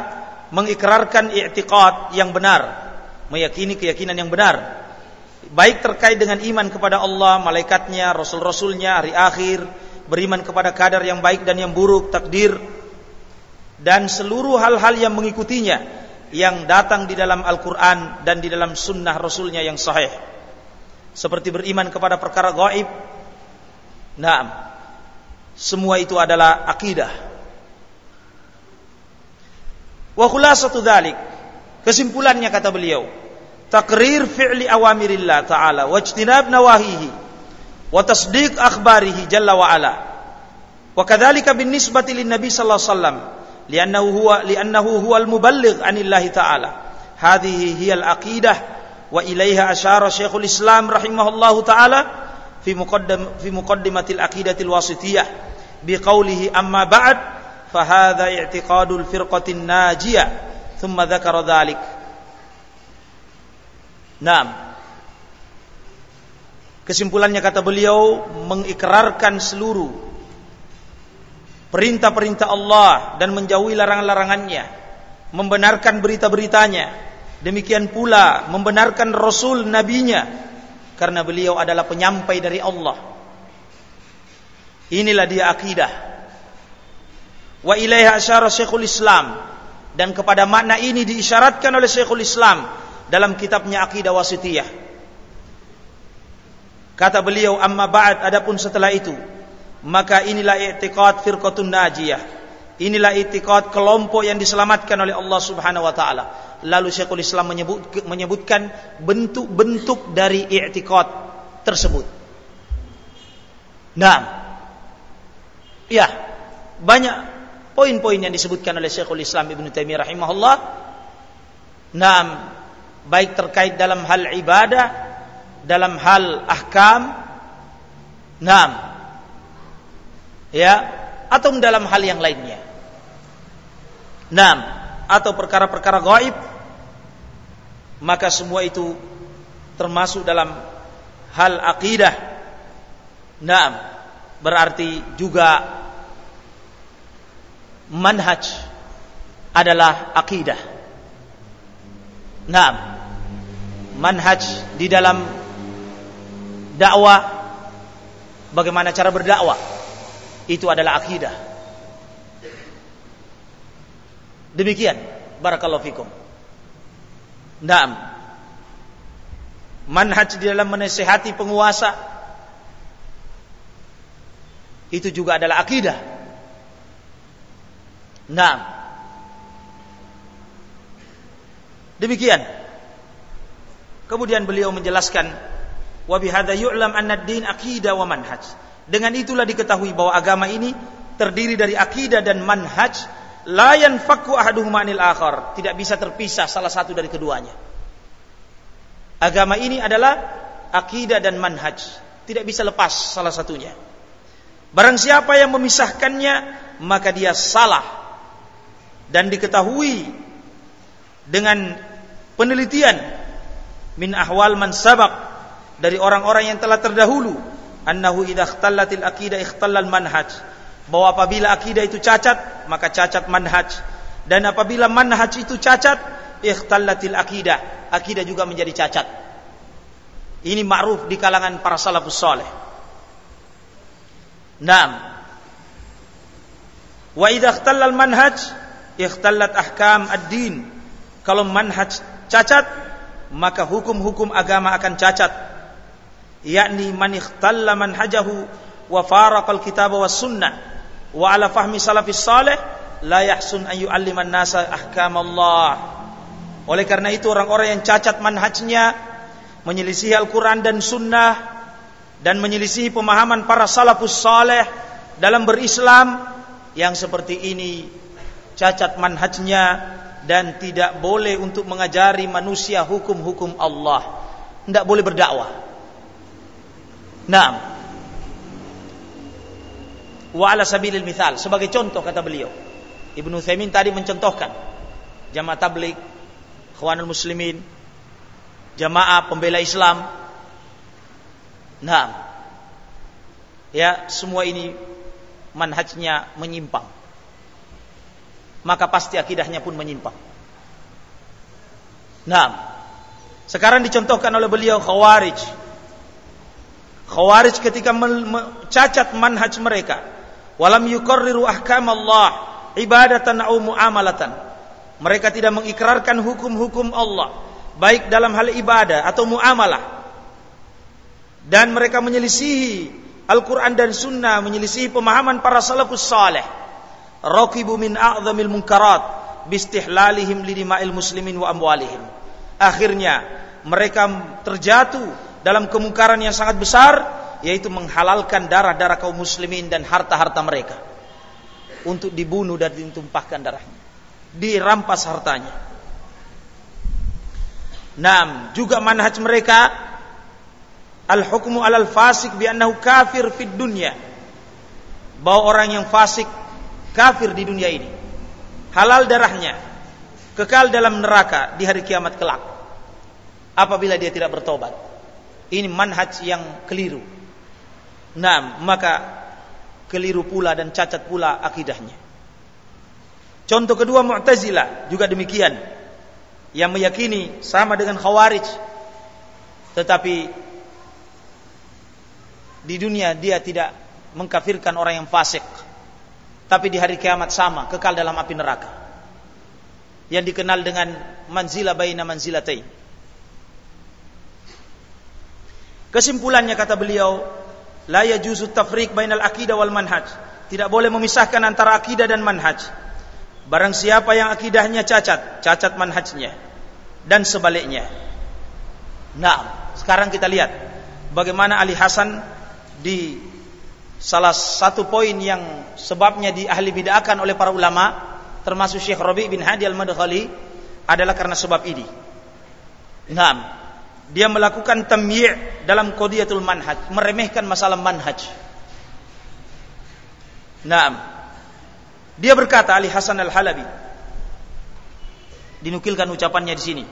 Speaker 1: mengikrarkan i'tiqad yang benar, meyakini keyakinan yang benar. Baik terkait dengan iman kepada Allah, malaikatnya, rasul-rasulnya, hari akhir, beriman kepada kadar yang baik dan yang buruk, takdir dan seluruh hal-hal yang mengikutinya yang datang di dalam Al-Quran dan di dalam sunnah Rasulnya yang sahih. Seperti beriman kepada perkara gaib. Nah semua itu adalah akidah wa khulasatu dhalik. Kesimpulannya kata beliau takrir fi'li awamirillah ta'ala wajtinab nawahihi wa tasdiq akhbarihi jalla wa ala. Wa kadzalika bin nisbati lin nabi sallallahu alaihi wasallam li'annahu huwa li'annahu huwal muballigh anillahi ta'ala. Hadhihi hiya al-aqidah wa ilaiha asyara Syekhul Islam rahimahullahu taala fi muqaddam fi muqaddimatil aqidatil wasitiyah. Biqaulihi amma ba'd hadha i'tiqadul firqatin najiyah thumma dzakara dzalik Naam Kesimpulannya kata beliau mengikrarkan seluruh perintah-perintah Allah dan menjauhi larangan-larangannya, membenarkan berita-beritanya. Demikian pula membenarkan rasul nabinya karena beliau adalah penyampai dari Allah. Inilah dia akidah. Wa ilaiha asyara Syekhul Islam dan kepada makna ini diisyaratkan oleh Syekhul Islam dalam kitabnya Akidah Wasitiyah Kata beliau, amma ba'd adapun setelah itu, maka inilah i'tiqad firqatun najiyah. Inilah i'tiqad kelompok yang diselamatkan oleh Allah Subhanahu wa taala. Lalu Syekhul Islam menyebut, menyebutkan bentuk-bentuk dari i'tiqad tersebut. Nah, ya, banyak poin-poin yang disebutkan oleh Syekhul Islam Ibn Taimiyah rahimahullah. Nah, baik terkait dalam hal ibadah dalam hal ahkam. Enam ya atau dalam hal yang lainnya. Enam atau perkara-perkara gaib maka semua itu termasuk dalam hal akidah enam berarti juga manhaj adalah akidah. Enam manhaj di dalam dakwah bagaimana cara berdakwah itu adalah akidah. Demikian. Barakallahu fikum. Naam. Manhaj di dalam menasihati penguasa itu juga adalah akidah Naam demikian kemudian beliau menjelaskan Wa bihadza yu'lam anna ad-din aqidah wa manhaj. Dengan itulah diketahui bahwa agama ini terdiri dari akidah dan manhaj la yanfaku ahaduhuma anil akhar, tidak bisa terpisah salah satu dari keduanya. Agama ini adalah akidah dan manhaj, tidak bisa lepas salah satunya. Barang siapa yang memisahkannya, maka dia salah. Dan diketahui dengan penelitian min ahwal man sabaq dari orang-orang yang telah terdahulu annahu idza aqidah ikhtallal manhaj. Bahwa apabila akidah itu cacat maka cacat manhaj. Dan apabila manhaj itu cacat ikhtalatil aqidah akidah juga menjadi cacat. Ini ma'ruf di kalangan para salafus saleh. Naam. Wa idza manhaj ikhtallat ahkam ad-din. Kalau manhaj cacat maka hukum-hukum agama akan cacat. Yakni man ikhtalla manhajahu wa faraqal kitab was sunnah wa ala fahmi salafis salih la yahsun an yu'allima an-nasa ahkam Allah. Oleh karena itu orang-orang yang cacat manhajnya menyelisihi Al-Quran dan Sunnah dan menyelisihi pemahaman para salafus saleh dalam berislam yang seperti ini cacat manhajnya dan tidak boleh untuk mengajari manusia hukum-hukum Allah. Tidak boleh berdakwah. Nah, wa ala sabilil mithal sebagai contoh kata beliau. Ibnu Thaimin tadi mencontohkan jamaah tablik, khwanul muslimin, jamaah pembela Islam. Nah, ya semua ini manhajnya menyimpang maka pasti akidahnya pun menyimpang. Nah, sekarang dicontohkan oleh beliau Khawarij. Khawarij ketika mencacat manhaj mereka, walam yukarriru ahkam Allah ibadatan au muamalatan. Mereka tidak mengikrarkan hukum-hukum Allah, baik dalam hal ibadah atau muamalah. Dan mereka menyelisihi Al-Quran dan Sunnah, menyelisihi pemahaman para salafus saleh raqibu min a'zamil munkarat bistihlalihim lidima'il muslimin wa amwalihim. Akhirnya mereka terjatuh dalam kemungkaran yang sangat besar yaitu menghalalkan darah-darah kaum muslimin dan harta-harta mereka untuk dibunuh dan ditumpahkan darahnya. Dirampas hartanya. Nam, juga manhaj mereka al-hukmu alal fasik bi annahu kafir fid dunya. Bahwa orang yang fasik kafir di dunia ini. Halal darahnya, kekal dalam neraka di hari kiamat kelak. Apabila dia tidak bertobat. Ini manhaj yang keliru. Nah, maka keliru pula dan cacat pula akidahnya. Contoh kedua Mu'tazilah juga demikian. Yang meyakini sama dengan Khawarij. Tetapi di dunia dia tidak mengkafirkan orang yang fasik tapi di hari kiamat sama, kekal dalam api neraka. Yang dikenal dengan manzila baina manzilatain. Kesimpulannya kata beliau, la yajuzu tafriq bainal akidah wal manhaj. Tidak boleh memisahkan antara akidah dan manhaj. Barang siapa yang akidahnya cacat, cacat manhajnya dan sebaliknya. Nah, sekarang kita lihat bagaimana Ali Hasan di salah satu poin yang sebabnya di ahli bid'ahkan oleh para ulama termasuk Syekh Rabi bin Hadi Al-Madkhali adalah karena sebab ini. Naam. Dia melakukan tamyi' dalam qadiyatul manhaj, meremehkan masalah manhaj. Naam. Dia berkata Ali Hasan Al-Halabi dinukilkan ucapannya di sini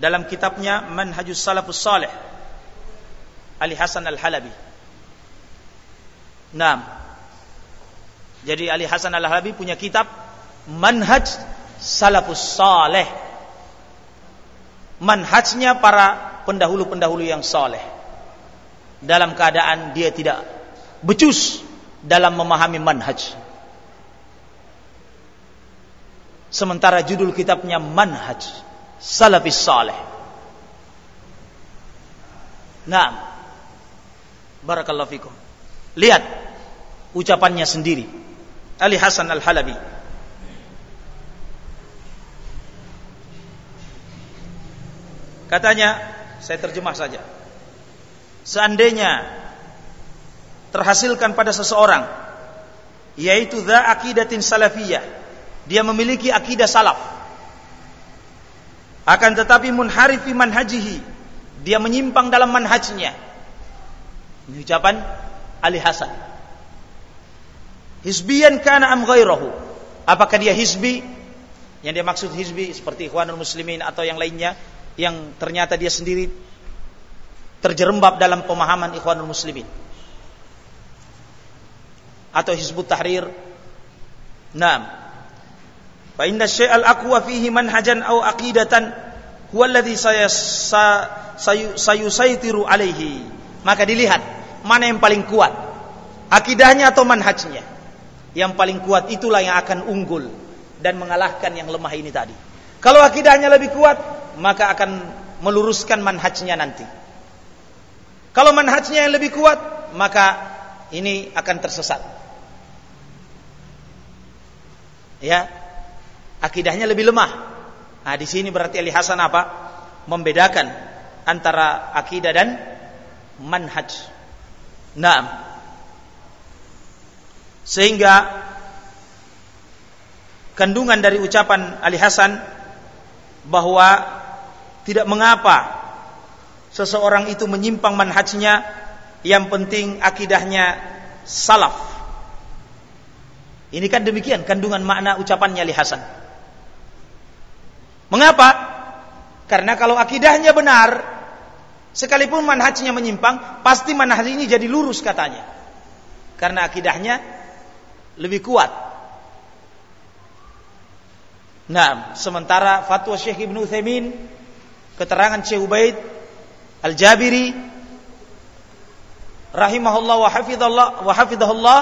Speaker 1: dalam kitabnya Manhajus Salafus Salih Ali Hasan Al-Halabi Nah, jadi Ali Hasan Al-Halabi punya kitab Manhaj Salafus Saleh. Manhajnya para pendahulu-pendahulu yang saleh. Dalam keadaan dia tidak becus dalam memahami manhaj. Sementara judul kitabnya Manhaj Salafis Saleh. Nah, barakallahu fikum. Lihat ucapannya sendiri. Ali Hasan Al-Halabi. Katanya, saya terjemah saja. Seandainya terhasilkan pada seseorang yaitu dza aqidatin salafiyah, dia memiliki akidah salaf. Akan tetapi munharifi manhajihi, dia menyimpang dalam manhajnya. Ini ucapan Ali Hasan. Hizbiyan kana am ghairahu? Apakah dia hizbi? Yang dia maksud hizbi seperti Ikhwanul Muslimin atau yang lainnya yang ternyata dia sendiri terjerembab dalam pemahaman ikhwanul muslimin atau hizbut tahrir Naam. Fa inna syai'al aqwa fihi manhajan aw aqidatan huwa alladhi sayusaitiru alaihi. Maka dilihat mana yang paling kuat. Akidahnya atau manhajnya. Yang paling kuat itulah yang akan unggul dan mengalahkan yang lemah ini tadi. Kalau akidahnya lebih kuat, maka akan meluruskan manhajnya nanti. Kalau manhajnya yang lebih kuat, maka ini akan tersesat. Ya, akidahnya lebih lemah. Nah, di sini berarti Ali Hasan apa? Membedakan antara akidah dan manhaj. Nah, sehingga kandungan dari ucapan Ali Hasan bahwa tidak mengapa seseorang itu menyimpang manhajnya yang penting akidahnya salaf. Ini kan demikian kandungan makna ucapannya Ali Hasan. Mengapa? Karena kalau akidahnya benar sekalipun manhajnya menyimpang pasti manhaj ini jadi lurus katanya karena akidahnya lebih kuat. Nah, sementara fatwa Syekh Ibnu Utsaimin, keterangan Syekh Ubaid Al-Jabiri rahimahullah wa hafizallah wa hafizahullah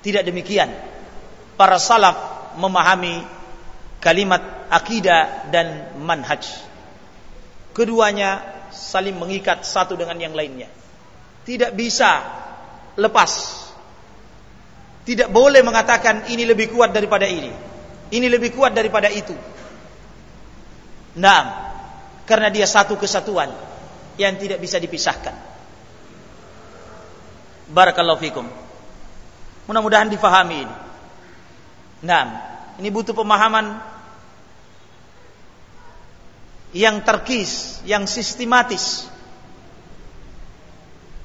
Speaker 1: tidak demikian. Para salaf memahami kalimat akidah dan manhaj. Keduanya saling mengikat satu dengan yang lainnya. Tidak bisa lepas tidak boleh mengatakan ini lebih kuat daripada ini. Ini lebih kuat daripada itu. Nah, karena dia satu kesatuan yang tidak bisa dipisahkan. Barakallahu fikum. Mudah-mudahan difahami ini. Nah, ini butuh pemahaman yang terkis, yang sistematis.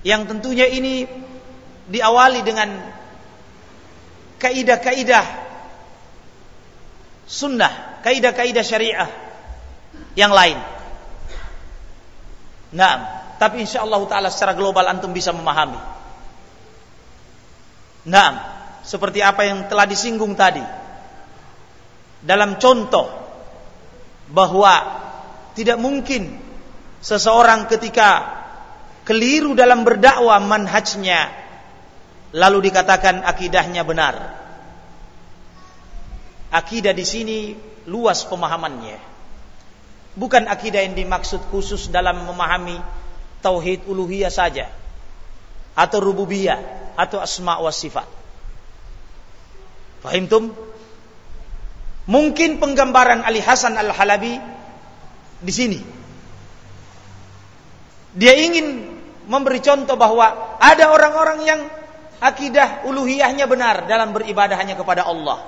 Speaker 1: Yang tentunya ini diawali dengan kaidah-kaidah sunnah, kaidah-kaidah syariah yang lain. Nah, tapi insya Allah taala secara global antum bisa memahami. Nah, seperti apa yang telah disinggung tadi. Dalam contoh bahwa tidak mungkin seseorang ketika keliru dalam berdakwah manhajnya lalu dikatakan akidahnya benar. Akidah di sini luas pemahamannya. Bukan akidah yang dimaksud khusus dalam memahami tauhid uluhiyah saja atau rububiyah atau asma wa sifat. Fahimtum? Mungkin penggambaran Ali Hasan Al-Halabi di sini. Dia ingin memberi contoh bahwa ada orang-orang yang akidah uluhiyahnya benar dalam beribadah hanya kepada Allah.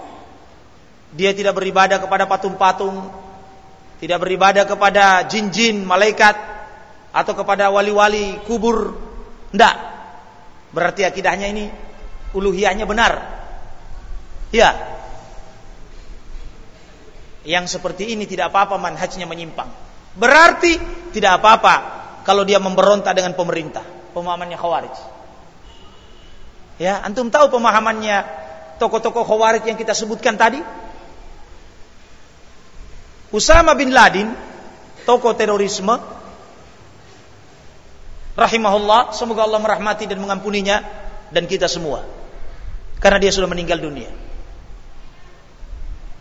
Speaker 1: Dia tidak beribadah kepada patung-patung, tidak beribadah kepada jin-jin, malaikat, atau kepada wali-wali kubur. Tidak. Berarti akidahnya ini uluhiyahnya benar. Ya. Yang seperti ini tidak apa-apa manhajnya menyimpang. Berarti tidak apa-apa kalau dia memberontak dengan pemerintah. Pemahamannya khawarij. Ya, antum tahu pemahamannya tokoh-tokoh Khawarij yang kita sebutkan tadi? Usama bin Laden, tokoh terorisme, rahimahullah, semoga Allah merahmati dan mengampuninya dan kita semua. Karena dia sudah meninggal dunia.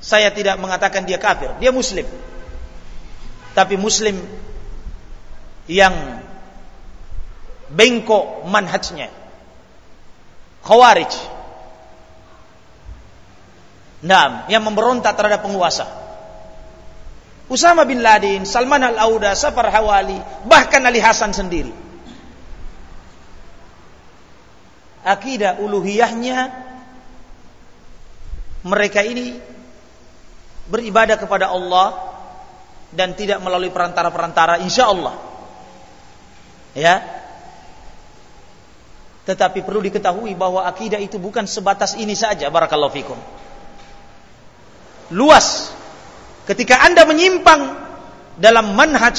Speaker 1: Saya tidak mengatakan dia kafir, dia muslim. Tapi muslim yang bengkok manhajnya Khawarij. Nah, yang memberontak terhadap penguasa. Usama bin Laden, Salman al-Auda, Safar Hawali, bahkan Ali Hasan sendiri. Akidah uluhiyahnya mereka ini beribadah kepada Allah dan tidak melalui perantara-perantara insya Allah. Ya, tetapi perlu diketahui bahwa akidah itu bukan sebatas ini saja. Barakallahu fikum. Luas. Ketika Anda menyimpang dalam manhaj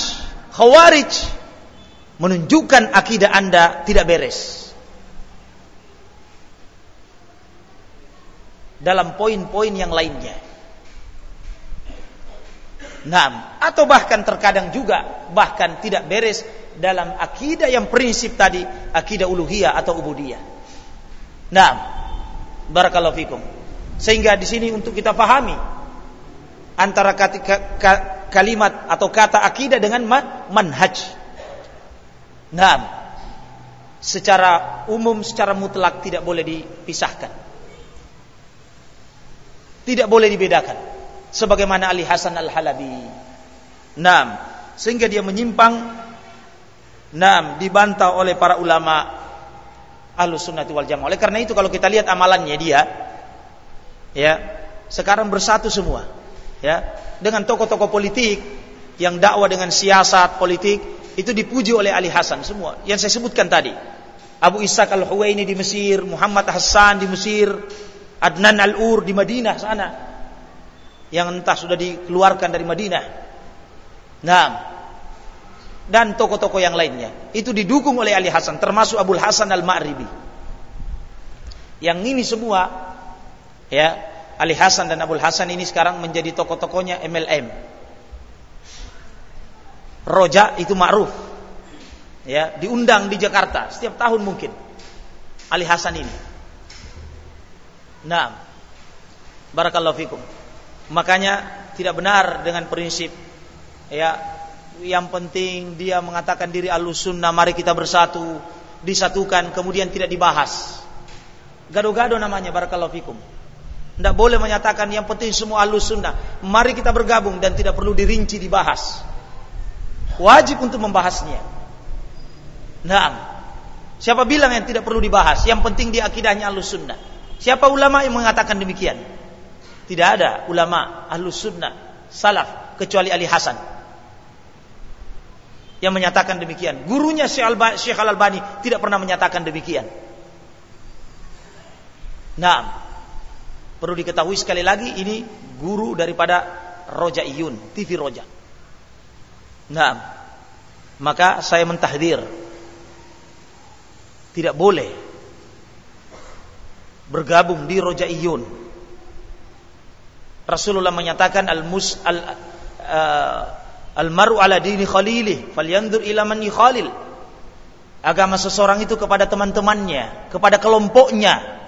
Speaker 1: khawarij menunjukkan akidah Anda tidak beres. Dalam poin-poin yang lainnya. Nah, atau bahkan terkadang juga bahkan tidak beres dalam akidah yang prinsip tadi, akidah uluhiyah atau ubudiyah. Nah, barakallahu fikum. Sehingga di sini untuk kita pahami antara kalimat atau kata akidah dengan manhaj. Nah, secara umum, secara mutlak tidak boleh dipisahkan. Tidak boleh dibedakan. Sebagaimana Ali Hasan Al-Halabi. Nah, sehingga dia menyimpang Nah, dibantah oleh para ulama Ahlus Sunnati wal Jamaah. Oleh karena itu kalau kita lihat amalannya dia ya, sekarang bersatu semua. Ya, dengan tokoh-tokoh politik yang dakwah dengan siasat politik itu dipuji oleh Ali Hasan semua yang saya sebutkan tadi. Abu Ishaq Al-Huwaini di Mesir, Muhammad Hassan di Mesir, Adnan Al-Ur di Madinah sana. Yang entah sudah dikeluarkan dari Madinah. Nah, dan tokoh-tokoh yang lainnya. Itu didukung oleh Ali Hasan, termasuk Abu Hasan Al-Ma'ribi. Yang ini semua, ya, Ali Hasan dan Abu Hasan ini sekarang menjadi tokoh-tokohnya MLM. Roja itu ma'ruf. Ya, diundang di Jakarta setiap tahun mungkin. Ali Hasan ini. Nah, barakallahu fikum. Makanya tidak benar dengan prinsip ya yang penting dia mengatakan diri sunnah mari kita bersatu disatukan kemudian tidak dibahas gado-gado namanya barakallahu fikum tidak boleh menyatakan yang penting semua sunnah mari kita bergabung dan tidak perlu dirinci dibahas wajib untuk membahasnya. Nah, siapa bilang yang tidak perlu dibahas? Yang penting dia akidahnya ahlus sunnah. Siapa ulama yang mengatakan demikian? Tidak ada ulama ahlus sunnah salaf kecuali Ali Hasan yang menyatakan demikian. Gurunya Syekh Al-Albani tidak pernah menyatakan demikian. Nah, perlu diketahui sekali lagi ini guru daripada Roja Iyun, TV Roja. Nah, maka saya mentahdir tidak boleh bergabung di Rojaiyun. Rasulullah menyatakan al-mus al uh, al-maru ala dini khalilih falyandur ila man yukhalil. Agama seseorang itu kepada teman-temannya, kepada kelompoknya.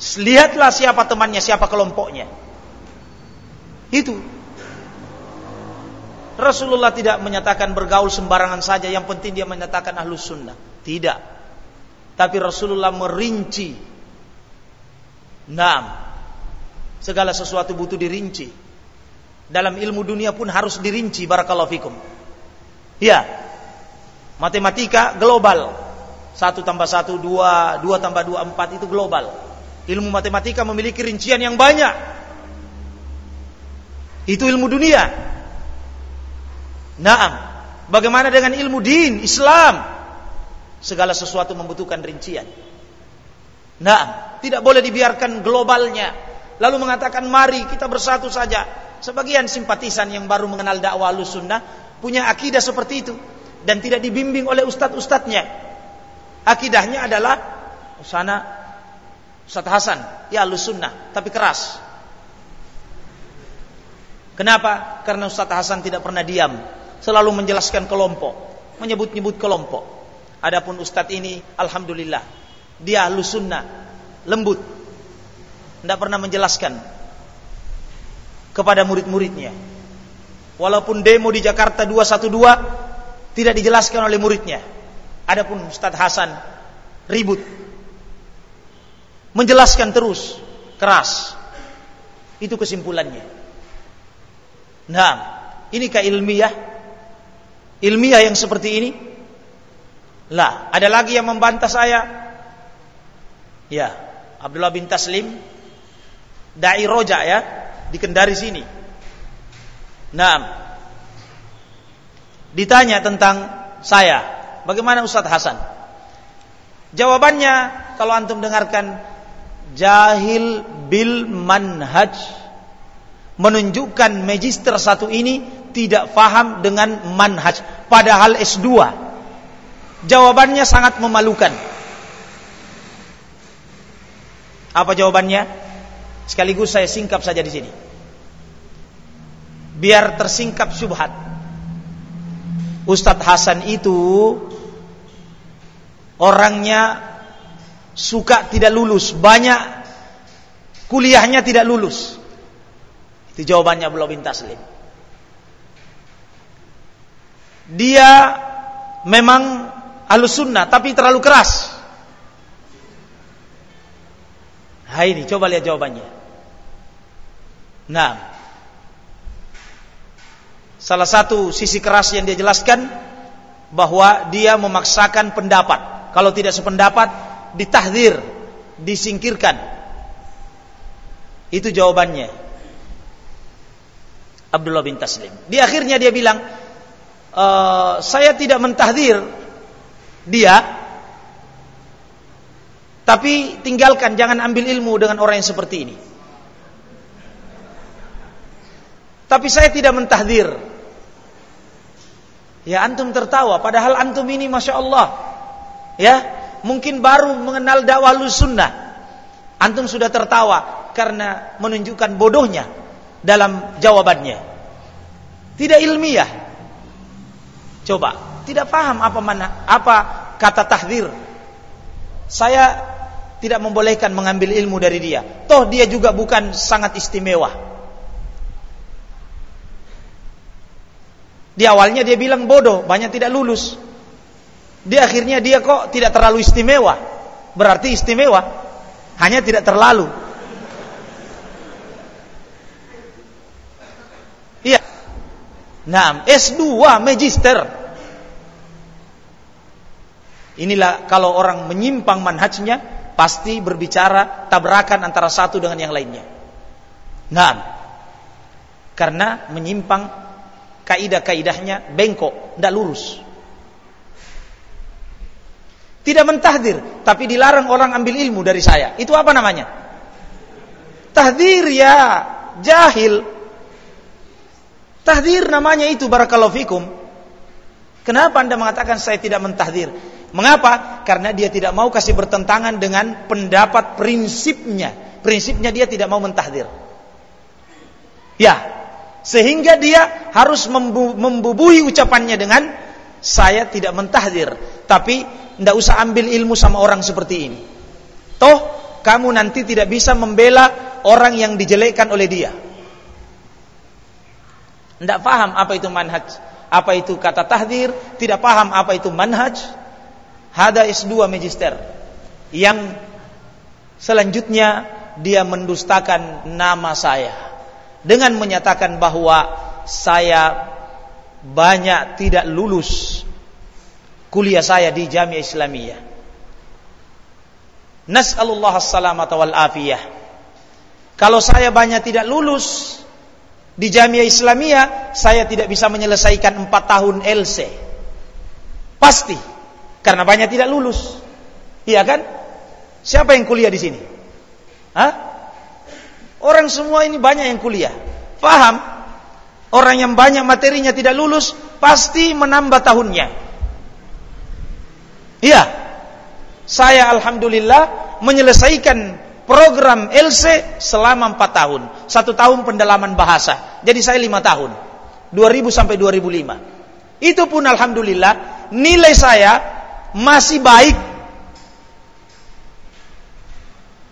Speaker 1: Lihatlah siapa temannya, siapa kelompoknya. Itu Rasulullah tidak menyatakan bergaul sembarangan saja, yang penting dia menyatakan ahlus sunnah. Tidak. Tapi Rasulullah merinci. Naam. Segala sesuatu butuh dirinci. Dalam ilmu dunia pun harus dirinci. Barakallahu fikum. Ya. Matematika global. Satu tambah satu, dua, dua tambah dua, empat itu global. Ilmu matematika memiliki rincian yang banyak. Itu ilmu dunia. Naam. Bagaimana dengan ilmu din, Islam? Segala sesuatu membutuhkan rincian. Naam. Tidak boleh dibiarkan globalnya. Lalu mengatakan mari kita bersatu saja. Sebagian simpatisan yang baru mengenal dakwah sunnah punya akidah seperti itu dan tidak dibimbing oleh ustadz-ustadznya. Akidahnya adalah sana Ustadz Hasan, ya sunnah, tapi keras. Kenapa? Karena Ustadz Hasan tidak pernah diam selalu menjelaskan kelompok, menyebut-nyebut kelompok. Adapun ustadz ini alhamdulillah dia sunnah, lembut. Tidak pernah menjelaskan kepada murid-muridnya. Walaupun demo di Jakarta 212 tidak dijelaskan oleh muridnya. Adapun Ustadz Hasan ribut. Menjelaskan terus keras. Itu kesimpulannya. Nah, ini ilmiah ilmiah yang seperti ini? Lah, ada lagi yang membantah saya. Ya, Abdullah bin Taslim dai roja ya, di Kendari sini. Nah, ditanya tentang saya, bagaimana Ustadz Hasan? Jawabannya kalau antum dengarkan jahil bil manhaj. Menunjukkan magister satu ini tidak faham dengan manhaj padahal S2 jawabannya sangat memalukan. Apa jawabannya sekaligus saya singkap saja di sini biar tersingkap syubhat Ustadz Hasan itu orangnya suka tidak lulus banyak kuliahnya tidak lulus itu jawabannya belum bin Taslim dia memang halus sunnah tapi terlalu keras. Nah ini coba lihat jawabannya. Nah, salah satu sisi keras yang dia jelaskan bahwa dia memaksakan pendapat. Kalau tidak sependapat, ditahdir, disingkirkan. Itu jawabannya. Abdullah bin Taslim. Di akhirnya dia bilang, Eh, saya tidak mentahdir dia tapi tinggalkan jangan ambil ilmu dengan orang yang seperti ini tapi saya tidak mentahdir ya antum tertawa padahal antum ini Masya Allah ya mungkin baru mengenal dakwah sunnah antum sudah tertawa karena menunjukkan bodohnya dalam jawabannya tidak ilmiah Coba, tidak paham apa mana apa kata tahdir. Saya tidak membolehkan mengambil ilmu dari dia. Toh dia juga bukan sangat istimewa. Di awalnya dia bilang bodoh, banyak tidak lulus. Di akhirnya dia kok tidak terlalu istimewa. Berarti istimewa, hanya tidak terlalu. Iya. Nah, S2 magister Inilah kalau orang menyimpang manhajnya pasti berbicara tabrakan antara satu dengan yang lainnya. Nah, karena menyimpang kaidah-kaidahnya bengkok, tidak lurus. Tidak mentahdir, tapi dilarang orang ambil ilmu dari saya. Itu apa namanya? Tahdir ya, jahil. Tahdir namanya itu barakallahu fikum. Kenapa Anda mengatakan saya tidak mentahdir? Mengapa? Karena dia tidak mau kasih bertentangan dengan pendapat prinsipnya. Prinsipnya dia tidak mau mentahdir. Ya, sehingga dia harus membu membubui ucapannya dengan saya tidak mentahdir, tapi tidak usah ambil ilmu sama orang seperti ini. Toh kamu nanti tidak bisa membela orang yang dijelekkan oleh dia. Tidak paham apa itu manhaj, apa itu kata tahdir, tidak paham apa itu manhaj, Hada S2 magister yang selanjutnya dia mendustakan nama saya dengan menyatakan bahwa saya banyak tidak lulus kuliah saya di Jamiah Islamiyah. Nas'alullah as-salamata wal afiyah. Kalau saya banyak tidak lulus di Jamiah Islamiyah, saya tidak bisa menyelesaikan 4 tahun LC. Pasti karena banyak tidak lulus. Iya kan? Siapa yang kuliah di sini? Hah? Orang semua ini banyak yang kuliah. Paham? Orang yang banyak materinya tidak lulus pasti menambah tahunnya. Iya. Saya alhamdulillah menyelesaikan program LC selama 4 tahun. Satu tahun pendalaman bahasa. Jadi saya 5 tahun. 2000 sampai 2005. Itu pun alhamdulillah nilai saya masih baik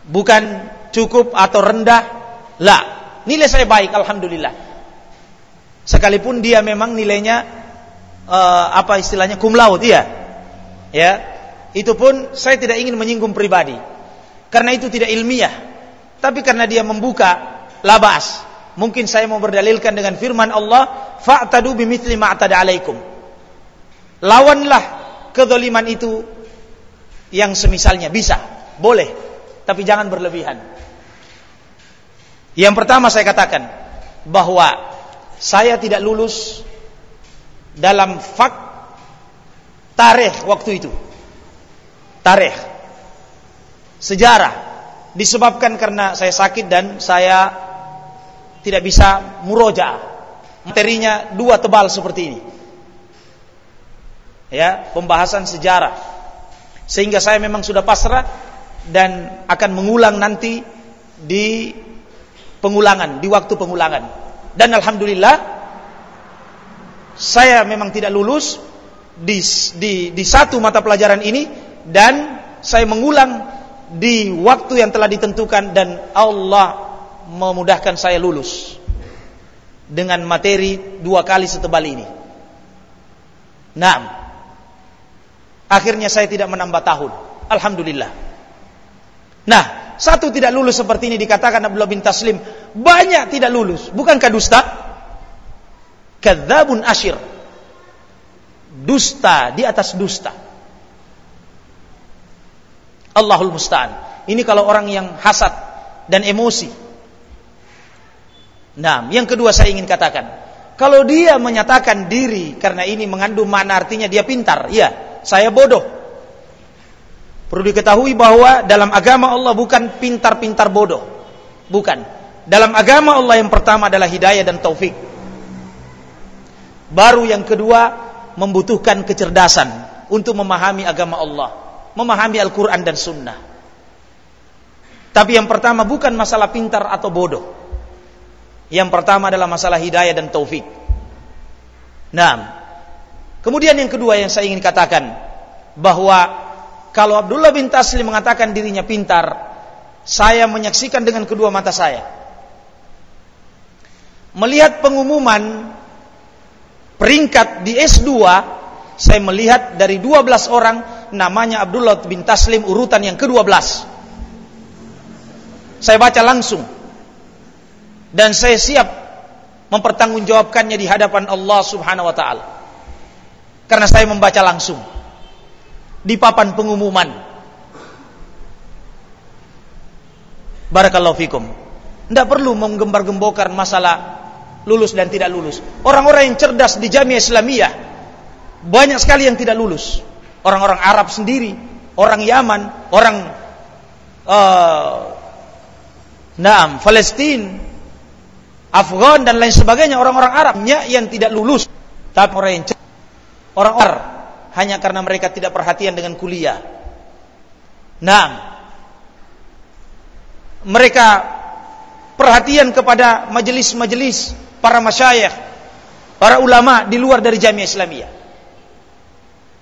Speaker 1: bukan cukup atau rendah lah nilai saya baik alhamdulillah. Sekalipun dia memang nilainya uh, apa istilahnya cum laude ya ya. Itu pun saya tidak ingin menyinggung pribadi. Karena itu tidak ilmiah. Tapi karena dia membuka labas mungkin saya mau berdalilkan dengan firman Allah fa'tadu bimithli ma'tada alaikum. Lawanlah kezaliman itu yang semisalnya. Bisa, boleh, tapi jangan berlebihan. Yang pertama saya katakan bahwa saya tidak lulus dalam fak tarikh waktu itu. Tarikh. Sejarah disebabkan karena saya sakit dan saya tidak bisa muroja. Materinya dua tebal seperti ini. Ya, pembahasan sejarah. Sehingga saya memang sudah pasrah dan akan mengulang nanti di pengulangan, di waktu pengulangan. Dan alhamdulillah saya memang tidak lulus di, di, di satu mata pelajaran ini dan saya mengulang di waktu yang telah ditentukan dan Allah memudahkan saya lulus dengan materi dua kali setebal ini. Nah, akhirnya saya tidak menambah tahun. Alhamdulillah. Nah, satu tidak lulus seperti ini dikatakan Abdullah bin Taslim, banyak tidak lulus. Bukankah dusta? Kadzabun asyir. Dusta di atas dusta. Allahul musta'an. Ini kalau orang yang hasad dan emosi. Nah, yang kedua saya ingin katakan, kalau dia menyatakan diri karena ini mengandung makna artinya dia pintar, ya, saya bodoh. Perlu diketahui bahwa dalam agama Allah bukan pintar-pintar bodoh. Bukan. Dalam agama Allah yang pertama adalah hidayah dan taufik. Baru yang kedua membutuhkan kecerdasan untuk memahami agama Allah memahami Al-Quran dan Sunnah. Tapi yang pertama bukan masalah pintar atau bodoh. Yang pertama adalah masalah hidayah dan taufik. Nah, kemudian yang kedua yang saya ingin katakan bahwa kalau Abdullah bin Taslim mengatakan dirinya pintar, saya menyaksikan dengan kedua mata saya. Melihat pengumuman peringkat di S2, saya melihat dari 12 orang namanya Abdullah bin Taslim urutan yang ke-12. Saya baca langsung. Dan saya siap mempertanggungjawabkannya di hadapan Allah Subhanahu wa taala. Karena saya membaca langsung di papan pengumuman. Barakallahu fikum. Tidak perlu menggembar-gembokan masalah lulus dan tidak lulus. Orang-orang yang cerdas di Jamiah Islamiyah banyak sekali yang tidak lulus orang-orang Arab sendiri, orang Yaman, orang uh, Naam, Palestina, Afghan dan lain sebagainya orang-orang Arabnya yang tidak lulus tapi orang yang orang Arab hanya karena mereka tidak perhatian dengan kuliah. Nah, mereka perhatian kepada majelis-majelis para masyayikh, para ulama di luar dari Jamiah Islamiyah.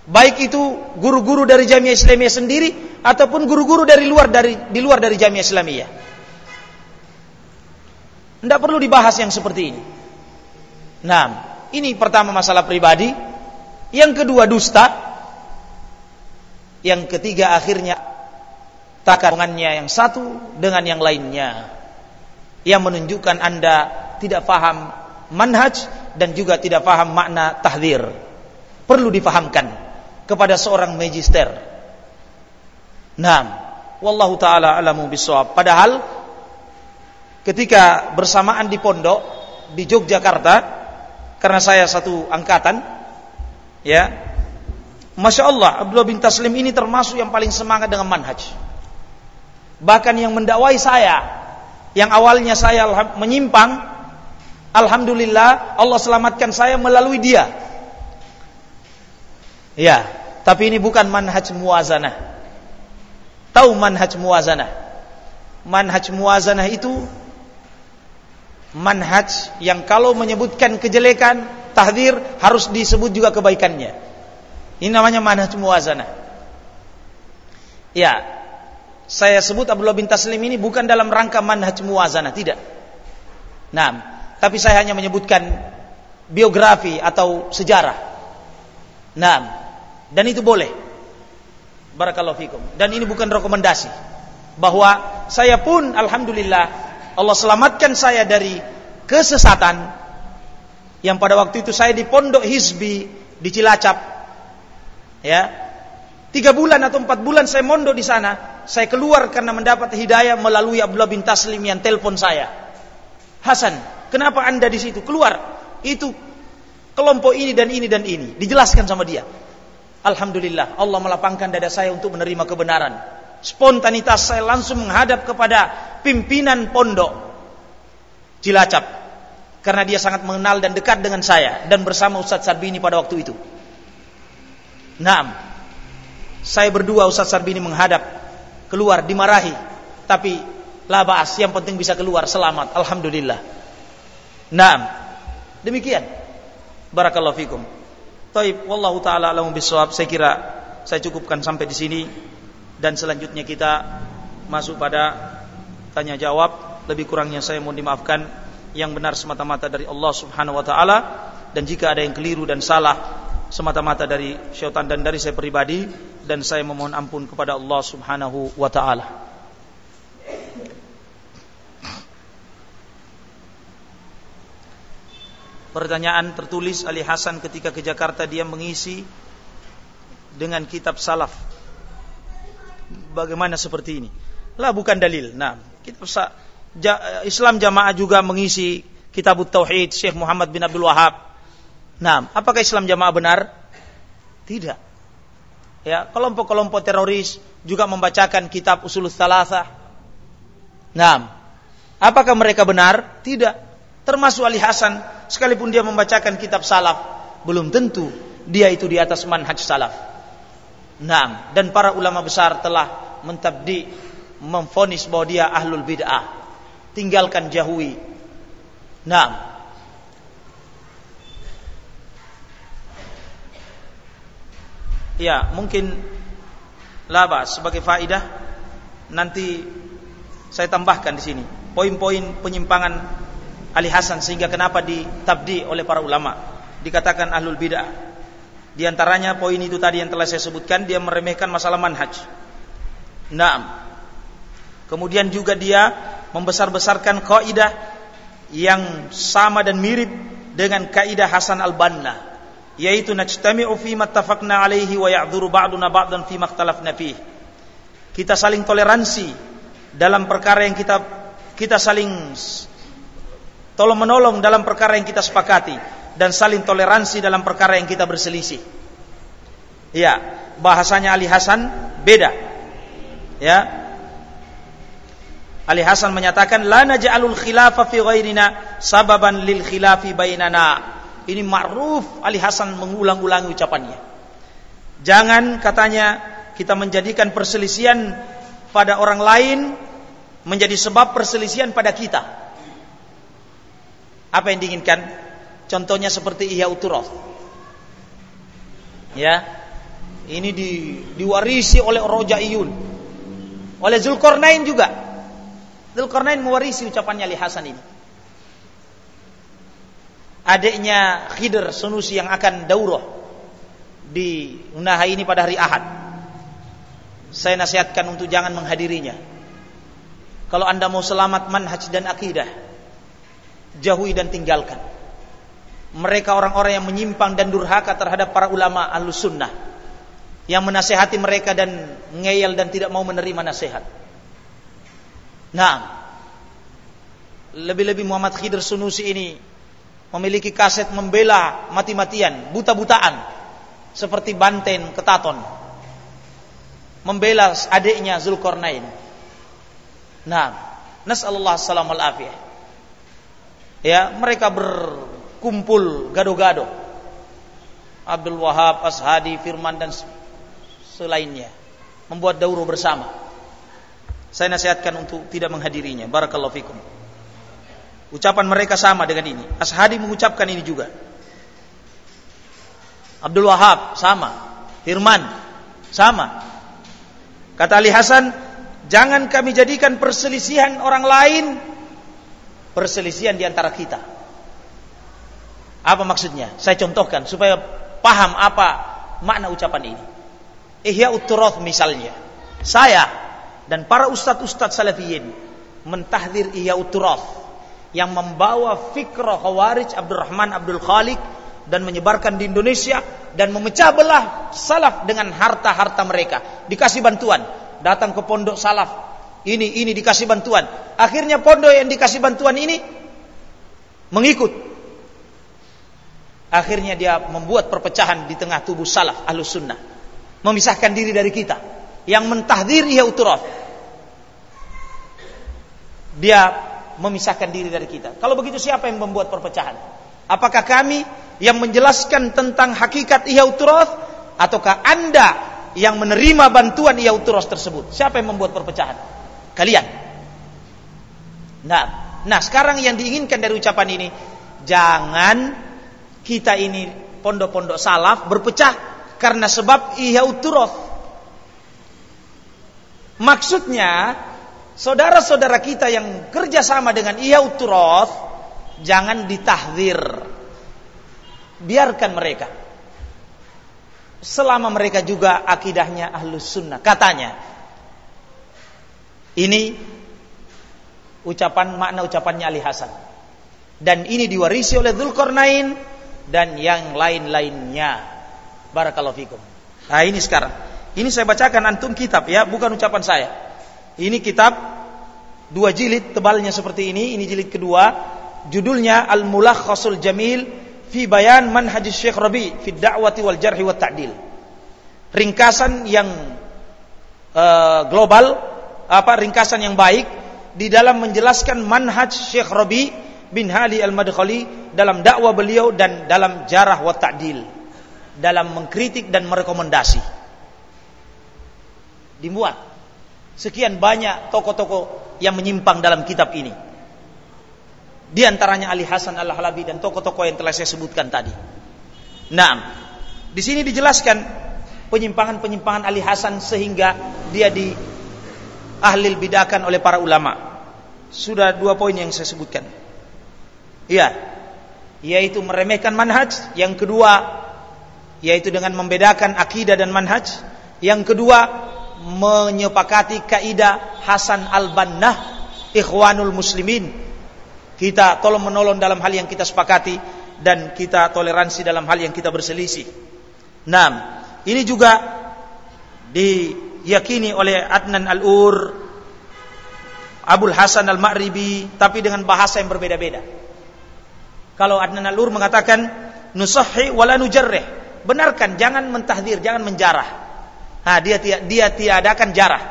Speaker 1: Baik itu guru-guru dari Jamiah Islamiyah sendiri ataupun guru-guru dari luar dari di luar dari Jamiah Islamiyah. Tidak perlu dibahas yang seperti ini. Nah, ini pertama masalah pribadi. Yang kedua dusta. Yang ketiga akhirnya takarannya yang satu dengan yang lainnya. Yang menunjukkan Anda tidak paham manhaj dan juga tidak paham makna tahdir. Perlu difahamkan kepada seorang magister. Nah, wallahu taala alamu bisawab. Padahal ketika bersamaan di pondok di Yogyakarta karena saya satu angkatan ya Masya Allah Abdullah bin Taslim ini termasuk yang paling semangat dengan manhaj bahkan yang mendakwai saya yang awalnya saya menyimpang Alhamdulillah Allah selamatkan saya melalui dia Ya, tapi ini bukan manhaj muwazanah. Tahu manhaj muwazanah? Manhaj muwazanah itu manhaj yang kalau menyebutkan kejelekan, tahdir harus disebut juga kebaikannya. Ini namanya manhaj muwazanah. Ya, saya sebut Abdullah bin Taslim ini bukan dalam rangka manhaj muwazanah, tidak. Nah, tapi saya hanya menyebutkan biografi atau sejarah. Nah, dan itu boleh. Barakallahu fikum. Dan ini bukan rekomendasi. Bahwa saya pun alhamdulillah Allah selamatkan saya dari kesesatan yang pada waktu itu saya di pondok Hizbi di Cilacap. Ya. Tiga bulan atau empat bulan saya mondok di sana. Saya keluar karena mendapat hidayah melalui Abdullah bin Taslim yang telepon saya. Hasan, kenapa anda di situ? Keluar. Itu kelompok ini dan ini dan ini. Dijelaskan sama dia. Alhamdulillah Allah melapangkan dada saya untuk menerima kebenaran. Spontanitas saya langsung menghadap kepada pimpinan pondok Cilacap. Karena dia sangat mengenal dan dekat dengan saya dan bersama Ustaz Sarbini pada waktu itu. Naam. Saya berdua Ustaz Sarbini menghadap keluar dimarahi, tapi labas yang penting bisa keluar selamat. Alhamdulillah. Naam. Demikian. Barakallahu fikum. Taib wallahu taala alam bisawab. Saya kira saya cukupkan sampai di sini dan selanjutnya kita masuk pada tanya jawab. Lebih kurangnya saya mohon dimaafkan yang benar semata-mata dari Allah Subhanahu wa taala dan jika ada yang keliru dan salah semata-mata dari syaitan dan dari saya pribadi dan saya memohon ampun kepada Allah Subhanahu wa taala. Pertanyaan tertulis Ali Hasan ketika ke Jakarta dia mengisi dengan kitab salaf. Bagaimana seperti ini? Lah bukan dalil. Nah, kitab Islam Jamaah juga mengisi Kitab Tauhid Syekh Muhammad bin Abdul Wahab. Nah, apakah Islam Jamaah benar? Tidak. Ya, kelompok-kelompok teroris juga membacakan kitab Usul Thalatha. Nah, apakah mereka benar? Tidak. Termasuk Ali Hasan, sekalipun dia membacakan kitab salaf, belum tentu dia itu di atas manhaj salaf. Nah, dan para ulama besar telah mentabdi, memfonis bahwa dia ahlul bid'ah tinggalkan jauhi. Nah, Ya, mungkin laba sebagai faidah nanti saya tambahkan di sini poin-poin penyimpangan Ali Hasan sehingga kenapa ditabdi oleh para ulama dikatakan ahlul bidah. Di antaranya poin itu tadi yang telah saya sebutkan dia meremehkan masalah manhaj. Naam. Kemudian juga dia membesar-besarkan kaidah yang sama dan mirip dengan kaidah Hasan al-Banna yaitu najtami'u fi mattafaqna alaihi wa ya'dzuru ba'duna ba'dan fi makhtalafna fihi kita saling toleransi dalam perkara yang kita kita saling tolong menolong dalam perkara yang kita sepakati dan saling toleransi dalam perkara yang kita berselisih. Ya bahasanya Ali Hasan beda. Ya Ali Hasan menyatakan la naj'alul khilafa fi ghairina sababan lil khilafi bainana. Ini ma'ruf Ali Hasan mengulang-ulangi ucapannya. Jangan katanya kita menjadikan perselisihan pada orang lain menjadi sebab perselisihan pada kita. Apa yang diinginkan? Contohnya seperti Ihya Uturoth. Ya. Ini di, diwarisi oleh Rojaiyun. Oleh Zulkarnain juga Dzulkarnain mewarisi ucapannya Ali Hasan ini. Adiknya Khidir Sunusi yang akan daurah di Unaha ini pada hari Ahad. Saya nasihatkan untuk jangan menghadirinya. Kalau anda mau selamat manhaj dan akidah, jauhi dan tinggalkan. Mereka orang-orang yang menyimpang dan durhaka terhadap para ulama ahlus sunnah. Yang menasehati mereka dan ngeyel dan tidak mau menerima nasihat. Nah, lebih-lebih Muhammad Khidir Sunusi ini memiliki kaset membela mati-matian, buta-butaan, seperti Banten Ketaton, membela adiknya Zulkarnain. Nah, nasallallahu salam al afiyah. Ya, mereka berkumpul gado-gado. Abdul Wahab, Ashadi, Firman dan selainnya membuat dauro bersama. Saya nasihatkan untuk tidak menghadirinya. Barakallahu fikum. Ucapan mereka sama dengan ini. Ashadi mengucapkan ini juga. Abdul Wahab sama. Firman sama. Kata Ali Hasan, jangan kami jadikan perselisihan orang lain perselisihan di antara kita. Apa maksudnya? Saya contohkan supaya paham apa makna ucapan ini. Ihya Uturoth misalnya. Saya dan para ustadz-ustadz salafiyin mentahdir iya uturaf yang membawa fikrah khawarij Abdurrahman Abdul Khalik dan menyebarkan di Indonesia dan memecah belah salaf dengan harta-harta mereka. Dikasih bantuan. Datang ke pondok salaf. Ini ini dikasih bantuan. Akhirnya pondok yang dikasih bantuan ini mengikut. Akhirnya dia membuat perpecahan di tengah tubuh salaf ahlus sunnah. Memisahkan diri dari kita yang mentahdir ia uturaf. Dia memisahkan diri dari kita. Kalau begitu siapa yang membuat perpecahan? Apakah kami yang menjelaskan tentang hakikat ihyauturoth ataukah Anda yang menerima bantuan ihyauturoth tersebut? Siapa yang membuat perpecahan? Kalian. Nah, nah sekarang yang diinginkan dari ucapan ini jangan kita ini pondok-pondok salaf berpecah karena sebab ihyauturoth. Maksudnya saudara-saudara kita yang kerjasama dengan ihyauturoth jangan ditahdir. Biarkan mereka. Selama mereka juga akidahnya ahlus sunnah. Katanya. Ini ucapan makna ucapannya Ali Hasan. Dan ini diwarisi oleh Dzulkarnain dan yang lain-lainnya. Barakallahu fikum. Nah ini sekarang. Ini saya bacakan antum kitab ya, bukan ucapan saya. Ini kitab dua jilid tebalnya seperti ini. Ini jilid kedua judulnya Al-Mulakhasul Jamil fi bayan manhaj Syekh Rabi fi da'wati wal jarhi wa ta'dil. Ringkasan yang uh, global apa ringkasan yang baik di dalam menjelaskan manhaj Syekh Rabi bin Hali Al-Madkhali dalam dakwah beliau dan dalam jarah wa ta'dil dalam mengkritik dan merekomendasi. Dimuat sekian banyak tokoh-tokoh yang menyimpang dalam kitab ini. Di antaranya Ali Hasan Al-Halabi dan tokoh-tokoh yang telah saya sebutkan tadi. Nah, di sini dijelaskan penyimpangan-penyimpangan Ali Hasan sehingga dia di ahlil bidakan oleh para ulama. Sudah dua poin yang saya sebutkan. Iya, yaitu meremehkan manhaj. Yang kedua, yaitu dengan membedakan akidah dan manhaj. Yang kedua, menyepakati kaidah Hasan al-Bannah ikhwanul muslimin kita tolong menolong dalam hal yang kita sepakati dan kita toleransi dalam hal yang kita berselisih. Nah, ini juga diyakini oleh Adnan Al-Ur, Abul Hasan Al-Ma'ribi, tapi dengan bahasa yang berbeda-beda. Kalau Adnan Al-Ur mengatakan nusahhi wala nujarrih, benarkan jangan mentahdir, jangan menjarah. Nah, dia dia tiadakan jarah.